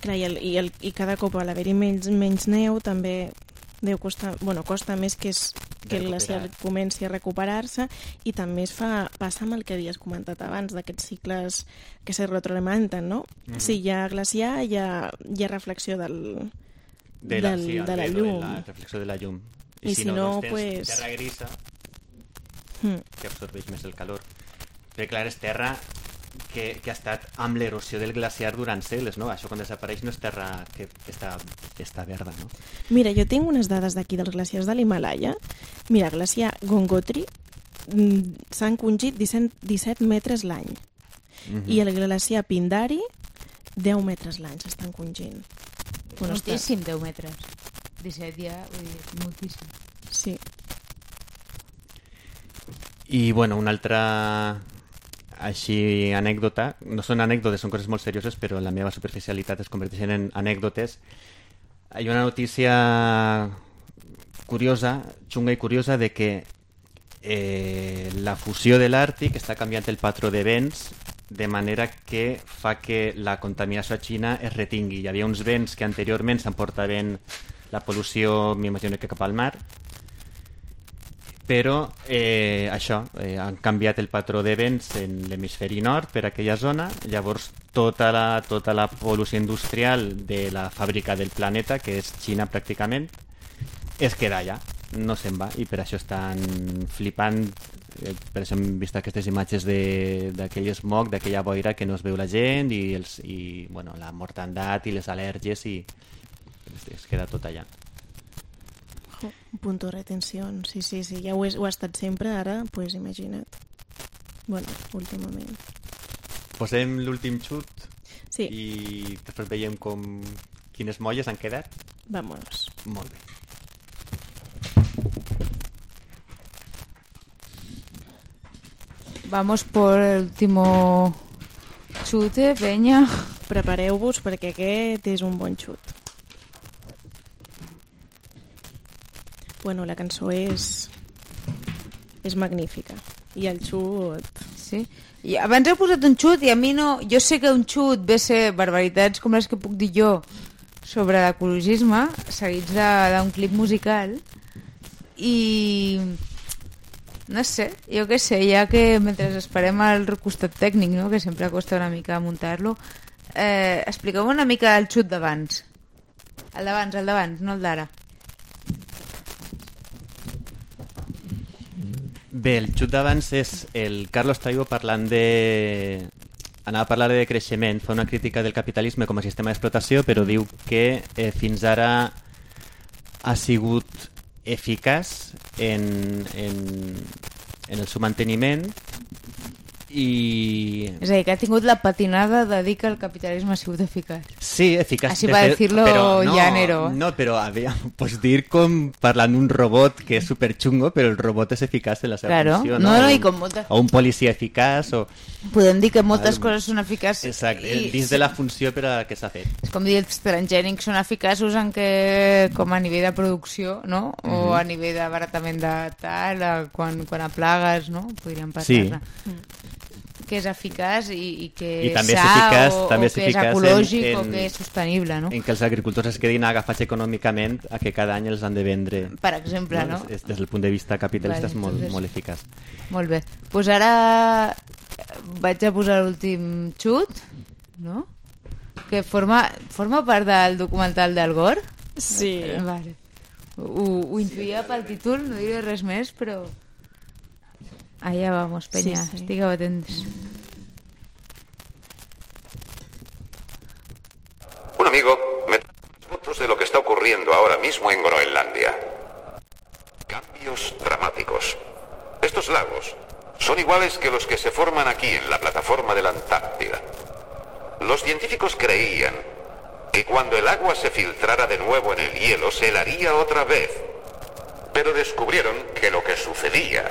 Clar, i, el, i, el, i cada cop a l'haver-hi menys, menys neu també deu costar, bueno, costa més que, és, que el glaciar comenci a recuperar-se i també es fa, passa amb el que havies comentat abans, d'aquests cicles que se retroalimenten, no? Mhm. Si hi ha glaciar, hi ha, hi ha reflexió del, de la, del, sí, de la llum. la reflexió de la llum. I si no, doncs tens pues- terra grisa Mm. que absorbeix més el calor. Però clar, és terra que, que ha estat amb l'erosió del glaciar durant segles, no? Això quan desapareix no és terra que està, que està verda, no? Mira, jo tinc unes dades d'aquí dels glaciars de l'Himalaya. Mira, glaciar Gongotri mm, s'han encongit 17, 17 metres l'any. Mhm. I el glaciar Pindari 10 metres l'any s'estan encongint. Està... moltíssim, 10 metres. 17 ja, vull dir, moltíssim. Sí. I, bueno, una altra així anècdota, no són anècdotes, són coses molt serioses, però la meva superficialitat es converteixen en anècdotes. Hi ha una notícia curiosa, xunga i curiosa, de que eh, la fusió de l'Àrtic està canviant el patró de vents de manera que fa que la contaminació a Xina es retingui. Hi havia uns vents que anteriorment s'emportaven la pol·lució, m'imagino que cap al mar, però eh, això, eh, han canviat el patró de vents en l'hemisferi nord per aquella zona, llavors tota la, tota la pol·lució industrial de la fàbrica del planeta, que és Xina pràcticament, es queda allà, no se'n va, i per això estan flipant, eh, per això hem vist aquestes imatges d'aquell smog, d'aquella boira que no es veu la gent, i, els, i bueno, la mortandat i les al·lèrgies, i es queda tot allà. Un punto de retenció, sí, sí, sí, ja ho, és, ho ha estat sempre, ara, pues imagina't. Bueno, últimament. Posem l'últim xut Sí, i després veiem com quines molles han quedat. vamos. Molt bé. Vamos por el último chute, peña. Prepareu-vos perquè aquest és un bon xut. Bueno, la cançó és... és magnífica. I el xut... Sí. I abans he posat un xut i a mi no... Jo sé que un xut ve ser barbaritats com les que puc dir jo sobre l'ecologisme, seguits d'un clip musical i no sé, jo què sé, ja que mentre esperem el costat tècnic, no? que sempre costa una mica muntar-lo, eh, expliqueu una mica el xut d'abans. El d'abans, el d'abans, no el d'ara. Bé, el xut d'abans és el Carlos Taibo parlant de... Anava a parlar de creixement, fa una crítica del capitalisme com a sistema d'explotació, però diu que eh, fins ara ha sigut eficaç en, en, en el seu manteniment Y És a dir, que ha tingut la patinada de dir que el capitalisme ha sigut eficaç. Sí, eficaz. Así va a decirlo pero no, Llanero. No, pero había, pues dir com parlant d'un robot que és super chungo, però el robot és eficaç en la seva Claro. funció. No, no, O i un- com molta- O un policia eficaç, o... Podem dir que moltes Algo. coses són eficaces. Exacte, i- dins de la funció per a què s'ha fet. És com dir els transgènics són eficaços en que, com a nivell de producció, no? O Mhm. a nivell de baratament de tal, quan, quan a plagues, no? Podríem Sí. parlar que és eficaç i, i que I també és sa eficaç- o, també o és que és eficaç en- ecològic o en- que és sostenible, no? En què els agricultors es quedin agafats econòmicament a que cada any els han de vendre. Per exemple, no? És, és, des del punt de vista capitalista Vale, és molt, entonces- molt eficaç. Molt bé. Doncs pues ara vaig a posar l'últim xut, no? Que forma, forma part del documental del Gore. Sí. Vale. Ho, ho intuïa pel títol, no diré res més, però... Allá vamos, Peña. Sí, sí. Atents. Un amigo me fotos de lo que está ocurriendo ahora mismo en Groenlandia. Cambios dramáticos. Estos lagos son iguales que los que se forman aquí en la plataforma de la Antártida. Los científicos creían que cuando el agua se filtrara de nuevo en el hielo se helaría otra vez. Pero descubrieron que lo que sucedía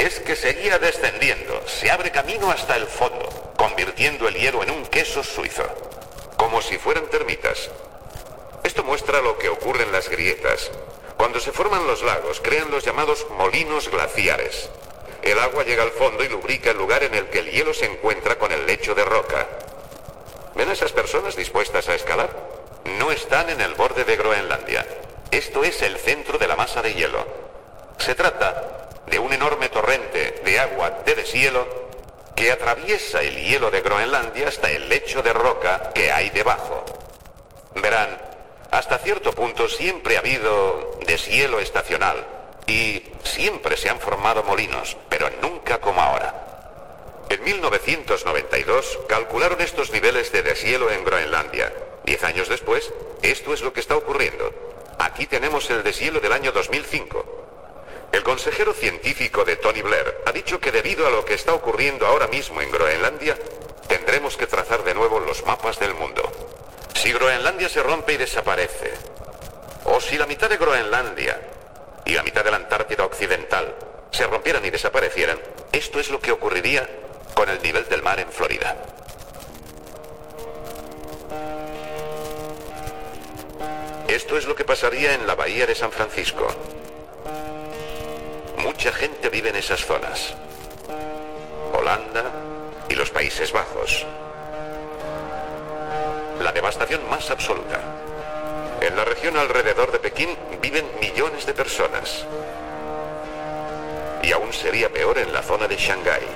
es que seguía descendiendo, se abre camino hasta el fondo, convirtiendo el hielo en un queso suizo, como si fueran termitas. Esto muestra lo que ocurre en las grietas. Cuando se forman los lagos, crean los llamados molinos glaciares. El agua llega al fondo y lubrica el lugar en el que el hielo se encuentra con el lecho de roca. ¿Ven a esas personas dispuestas a escalar? No están en el borde de Groenlandia. Esto es el centro de la masa de hielo. Se trata de un enorme torrente de agua de deshielo que atraviesa el hielo de Groenlandia hasta el lecho de roca que hay debajo. Verán, hasta cierto punto siempre ha habido deshielo estacional y siempre se han formado molinos, pero nunca como ahora. En 1992 calcularon estos niveles de deshielo en Groenlandia. Diez años después, esto es lo que está ocurriendo. Aquí tenemos el deshielo del año 2005. El consejero científico de Tony Blair ha dicho que debido a lo que está ocurriendo ahora mismo en Groenlandia, tendremos que trazar de nuevo los mapas del mundo. Si Groenlandia se rompe y desaparece, o si la mitad de Groenlandia y la mitad de la Antártida Occidental se rompieran y desaparecieran, esto es lo que ocurriría con el nivel del mar en Florida. Esto es lo que pasaría en la bahía de San Francisco. Mucha gente vive en esas zonas. Holanda y los Países Bajos. La devastación más absoluta. En la región alrededor de Pekín viven millones de personas. Y aún sería peor en la zona de Shanghái.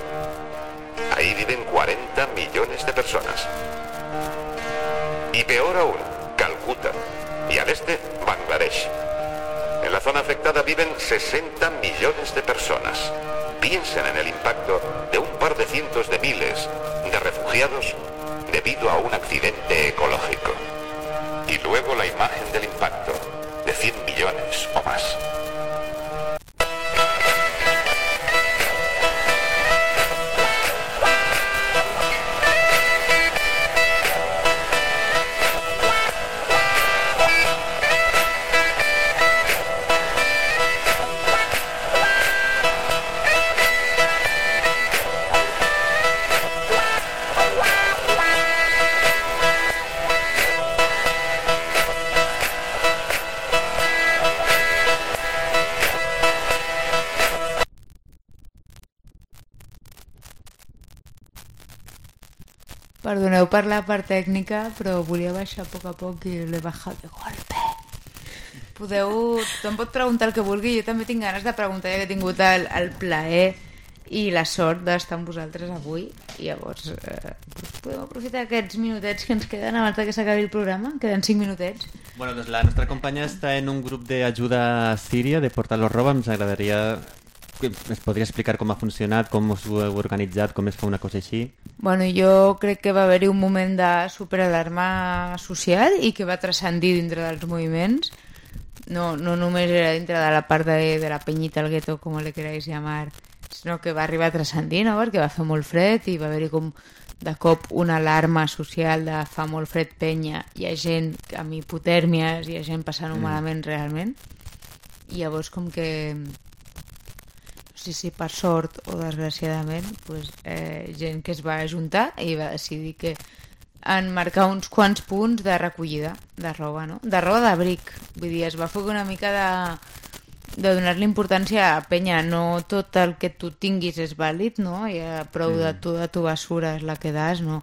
Ahí viven 40 millones de personas. Y peor aún, Calcuta. Y al este, Bangladesh. En la zona afectada viven 60 millones de personas. Piensen en el impacto de un par de cientos de miles de refugiados debido a un accidente ecológico. Y luego la imagen del impacto de 100 millones o más. Perdoneu per la part tècnica, però volia baixar a poc a poc i l'he baixat de golpe. Podeu... Tothom pot preguntar el que vulgui. Jo també tinc ganes de preguntar, ja que he tingut el, el plaer i la sort d'estar amb vosaltres avui. I llavors, eh, podem aprofitar aquests minutets que ens queden abans que s'acabi el programa? Queden 5 minutets. Bueno, doncs la nostra companya està en un grup d'ajuda a Síria, de Portal Roba. Ens agradaria... Es podria explicar com ha funcionat, com us heu organitzat, com es fa una cosa així? Bueno, jo crec que va haver-hi un moment de superalarma social i que va transcendir dintre dels moviments. No, no només era dintre de la part de, de la penyita, el gueto, com le queráis llamar, sinó que va arribar a transcendir, no? perquè va fer molt fred i va haver-hi com de cop una alarma social de fa molt fred penya, hi ha gent amb hipotèrmies, hi ha gent passant-ho Mm. malament realment, i llavors com que sé si per sort o desgraciadament pues, eh, gent que es va ajuntar i va decidir que en marcar uns quants punts de recollida de roba, no? De roba d'abric. Vull dir, es va fer una mica de, de donar-li importància a penya. No tot el que tu tinguis és vàlid, no? I a prou de tu, de tu basura és la que das, no?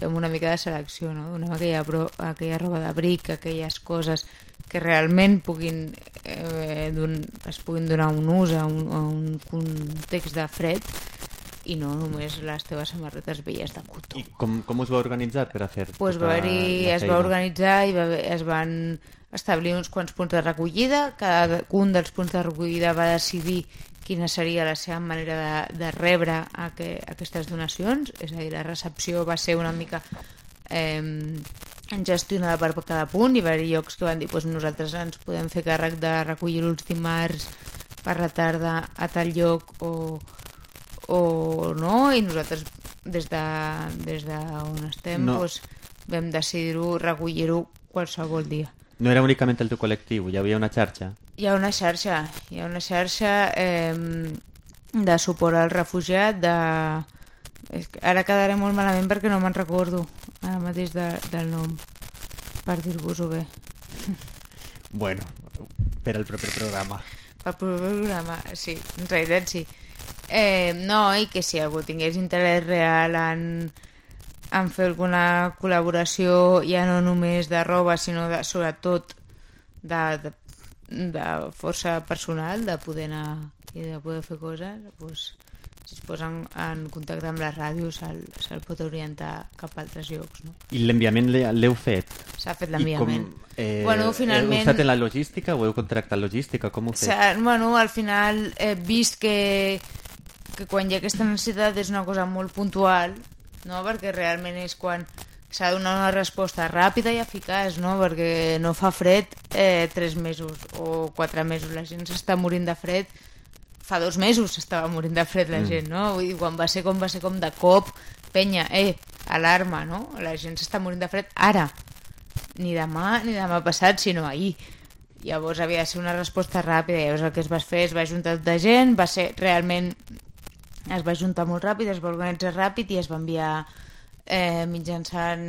Fem una mica de selecció, no? Donem aquella, aquella roba d'abric, aquelles coses que realment puguin, eh, don, es puguin donar un ús a un, a un context de fred i no només les teves samarretes velles de cotó. I com, com us va organitzar per a fer pues tota va haver la es va organitzar i va, es van establir uns quants punts de recollida. Cada un dels punts de recollida va decidir quina seria la seva manera de, de rebre aqu aquestes donacions. És a dir, la recepció va ser una mica eh, gestionada per cada punt i va haver llocs que van dir pues, nosaltres ens podem fer càrrec de recollir-ho els dimarts per la tarda a tal lloc o, o no i nosaltres des de, des de on estem No. doncs, vam decidir-ho recollir-ho qualsevol dia No era únicament el teu col·lectiu, hi havia una xarxa. hi ha una xarxa hi ha una xarxa eh, de suport al refugiat de... És que ara quedaré molt malament perquè no me'n recordo ara mateix de, del nom per dir-vos-ho bé <laughs> Bueno, per al proper programa. per programa, sí, en realitat sí. Eh, no, i que si algú tingués interès real en, en fer alguna col·laboració, ja no només de roba, sinó de, sobretot de, de, de força personal, de poder anar i de poder fer coses, doncs, si es posen en contacte amb les ràdios se'l se pot orientar cap a altres llocs. No? I l'enviament l'he- l'heu fet? S'ha fet l'enviament. eh, Bueno, finalment- Heu estat en la logística o heu contractat logística? Com ho? S'ha- bueno, al final he vist que, que quan hi ha aquesta necessitat és una cosa molt puntual, no? perquè realment és quan s'ha de donar una resposta ràpida i eficaç, no? perquè no fa fred eh, tres mesos o quatre mesos, la gent s'està morint de fred fa dos mesos s'estava morint de fred la gent, no? Vull dir, quan va ser com va ser com de cop, penya, eh, alarma, no? La gent s'està morint de fred ara, ni demà ni demà passat, sinó ahir. Llavors havia de ser una resposta ràpida, llavors el que es va fer es va juntar tot de gent, va ser realment es va juntar molt ràpid, es va organitzar ràpid i es va enviar eh, mitjançant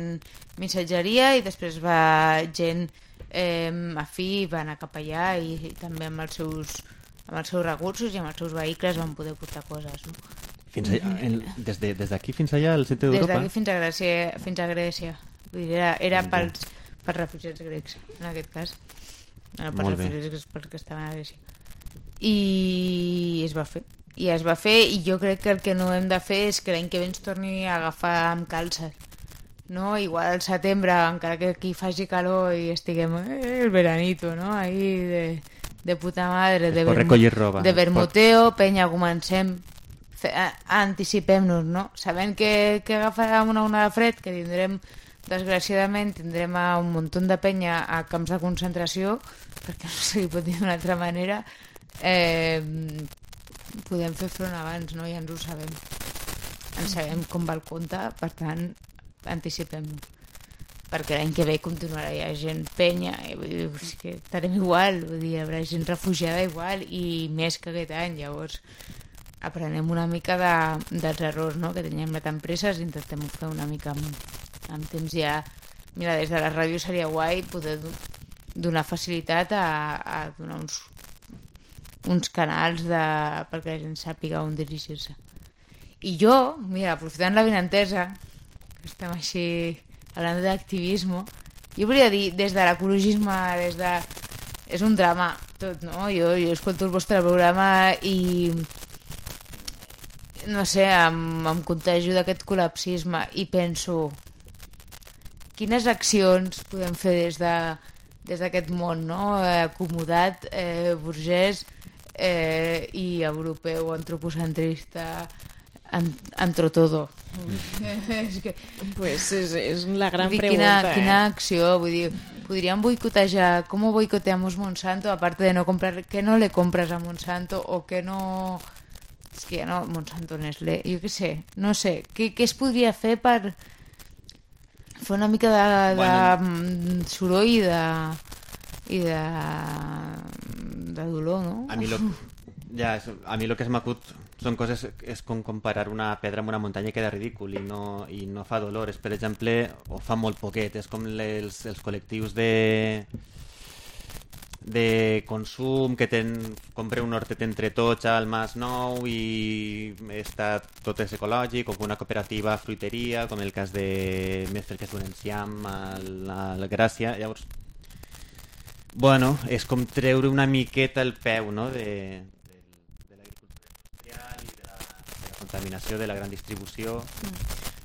missatgeria i després va gent eh, afí va anar cap allà i, i també amb els seus amb els seus recursos i amb els seus vehicles van poder portar coses. No? Fins allà, en, des de- des d'aquí fins allà, al centre Des d'Europa? d'aquí fins a Grècia, fins a Grècia. Vull dir, era, era pels, pels refugiats grecs, en aquest cas. No pels refugiats grecs, pels que estaven a Grècia. I es va fer. I es va fer, i jo crec que el que no hem de fer és que l'any que ve ens torni a agafar amb calces. No? Igual al setembre, encara que aquí faci calor i estiguem eh, el veranito, no? Ahí de, de puta madre, de, Es recollir roba, de es pot. vermuteo, penya, comencem anticipem-nos, no? Sabent que, que agafarà una onada fred, que tindrem, desgraciadament, tindrem a un munt de penya a camps de concentració, perquè no sé si pot dir d'una altra manera, eh, podem fer front abans, no? Ja ens ho sabem. Ens sabem com va el compte, per tant, anticipem-nos perquè l'any que ve continuarà hi ha gent penya i vull dir, és que estarem igual vull dir, hi haurà gent refugiada igual i més que aquest any, llavors aprenem una mica de, dels errors no? que teníem tan presses i intentem fer una mica amb, amb temps ja mira, des de la ràdio seria guai poder do- donar facilitat a, a donar uns, uns canals de, perquè la gent sàpiga on dirigir-se i jo, mira, aprofitant la vinentesa que estem així parlant d'activisme, jo volia dir des de l'ecologisme, des de... És un drama tot, no? Jo, jo escolto el vostre programa i no sé, em, em contagio d'aquest col·lapsisme i penso quines accions podem fer des de des d'aquest món no? eh, acomodat, eh, burgès eh, i europeu antropocentrista en, entre todo <laughs> és que Pues és, és la gran dir, pregunta. quina, eh? quina acció, vull dir, podrían boicotejar, ¿cómo boicoteamos Monsanto? Aparte de no comprar, ¿qué no le compras a Monsanto? O que no, És que ja no, Monsanto, Nestlé, jo què sé, no sé, què, què es podria fer per fer una mica de, de Bueno. soroll i de, i de, de dolor, no? A mi lo, ja, a mi el que es m'acut són coses, és com comparar una pedra amb una muntanya queda ridícul i no, i no fa dolor. És, per exemple, o fa molt poquet, és com les, els col·lectius de de consum que ten, compre un hortet entre tots al Mas Nou i està tot és ecològic o una cooperativa fruiteria com el cas de Mestre que és un enciam a la, Gràcia llavors bueno, és com treure una miqueta el peu no? de l'agricultura industrial i de la, de la contaminació de la gran distribució.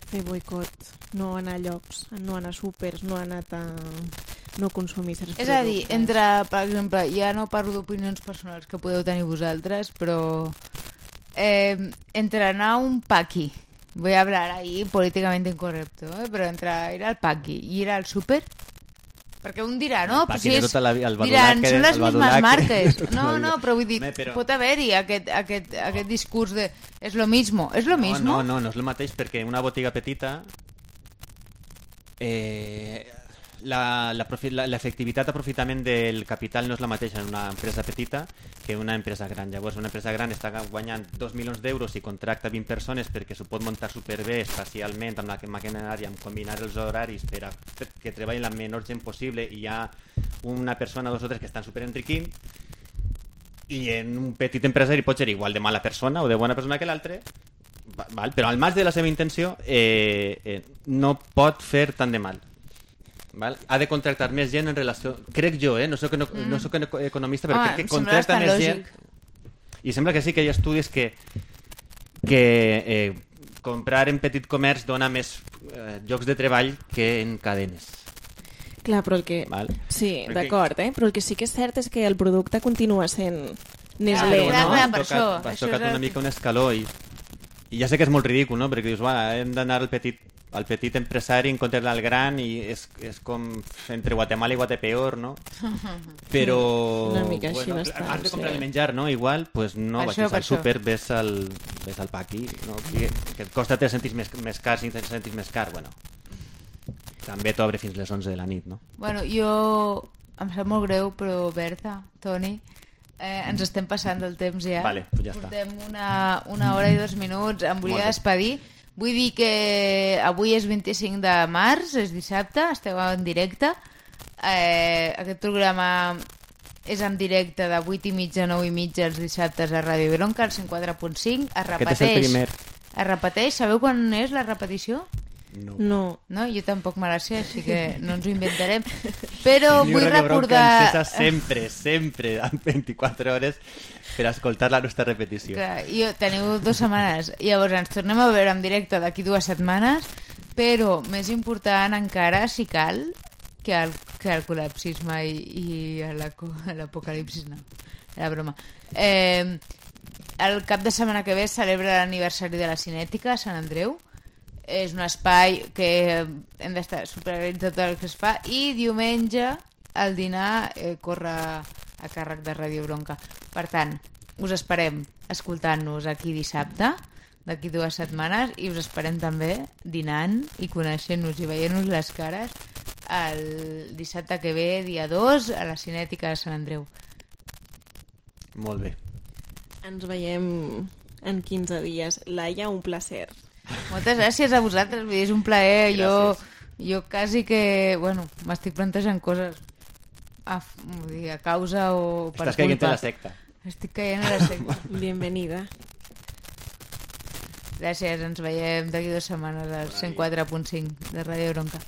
Fer boicot, no anar a llocs, no anar a súpers, no anar a... no consumir certs És a dir, entre, per exemple, ja no parlo d'opinions personals que podeu tenir vosaltres, però eh, entre anar a un paqui, voy a hablar ahí políticamente incorrecto, eh, però entre ir al paqui i ir al súper, perquè un dirà, no? Però si és, tota la el diran, són les mismes marques. <laughs> No, no, però vull dir, Home, però- pot haver-hi aquest, aquest, aquest discurs de és lo mismo, és lo no, mismo. No, no, no és el mateix perquè una botiga petita eh, l'efectivitat d'aprofitament del capital no és la mateixa en una empresa petita que una empresa gran. Llavors, una empresa gran està guanyant 2 milions d'euros i contracta 20 persones perquè s'ho pot muntar superbé espacialment amb la maquinària, amb combinar els horaris per a que treballin la menor gent possible i hi ha una persona, dos o tres que estan superenriquint i en un petit empresari pot ser igual de mala persona o de bona persona que l'altre va- val? però al marge de la seva intenció eh, eh, no pot fer tant de mal val? ha de contractar més gent en relació crec jo, eh? no soc, no, no soc economista però Home, crec que contracta més lògic. gent i sembla que sí que hi ha estudis que que eh, comprar en petit comerç dona més eh, llocs de treball que en cadenes Clar, però el que... Val. Sí, Perquè- d'acord, eh? Però el que sí que és cert és que el producte continua sent Nestlé, clar, no? clar, per tocat, això, has això tocat és una mica un escaló i, i ja sé que és molt ridícul, no? Perquè dius, va, hem d'anar al petit al petit empresari en comptes del gran i és, és com entre Guatemala i Guatepeor, no? <laughs> Però... Una mica així bueno, bastant, Has de comprar sí. el menjar, no? Igual, pues no, això, per al això. súper, ves al, ves al paqui, no? Que, que et costa 3 cèntims més, més car, 5 cèntims més car, bueno. També t'obre fins les 11 de la nit, no? Bueno, jo... Em sap molt greu, però Berta, Toni, eh, ens estem passant del temps ja. Vale, pues ja està. Portem una, una hora i dos minuts. Em volia despedir. Vull dir que avui és 25 de març, és dissabte, esteu en directe. Eh, aquest programa és en directe de 8 i mitja a 9 i mitja els dissabtes a Ràdio Bronca, al 104.5. Es Aquest és el repeteix. primer. Es repeteix. Sabeu quan és la repetició? No. No. No, jo tampoc me la sé, així que no ens ho inventarem. Però vull recordar... sempre, sempre, amb 24 hores per escoltar la nostra repetició. Que jo, teniu dues setmanes. Llavors ens tornem a veure en directe d'aquí dues setmanes, però més important encara, si cal, que el, que el col·lapsisme i, i la- l'apocalipsis, no. Era broma. Eh, el cap de setmana que ve celebra l'aniversari de la cinètica a Sant Andreu. És un espai que hem d'estar supervisant tot el que es fa i diumenge el dinar eh, corre a càrrec de Ràdio Bronca. Per tant, us esperem escoltant-nos aquí dissabte, d'aquí dues setmanes, i us esperem també dinant i coneixent-nos i veient-nos les cares el dissabte que ve, dia 2, a la Cinètica de Sant Andreu. Molt bé. Ens veiem en 15 dies. Laia, un placer. Moltes gràcies a vosaltres, vull dir, és un plaer. Jo, Gràcies. jo quasi que, bueno, m'estic plantejant coses a, dir, a causa o per Estàs caient culpa. en la secta. Estic caient a la secta. <laughs> Bienvenida. Gràcies, ens veiem d'aquí dues setmanes al 104.5 de Ràdio Bronca.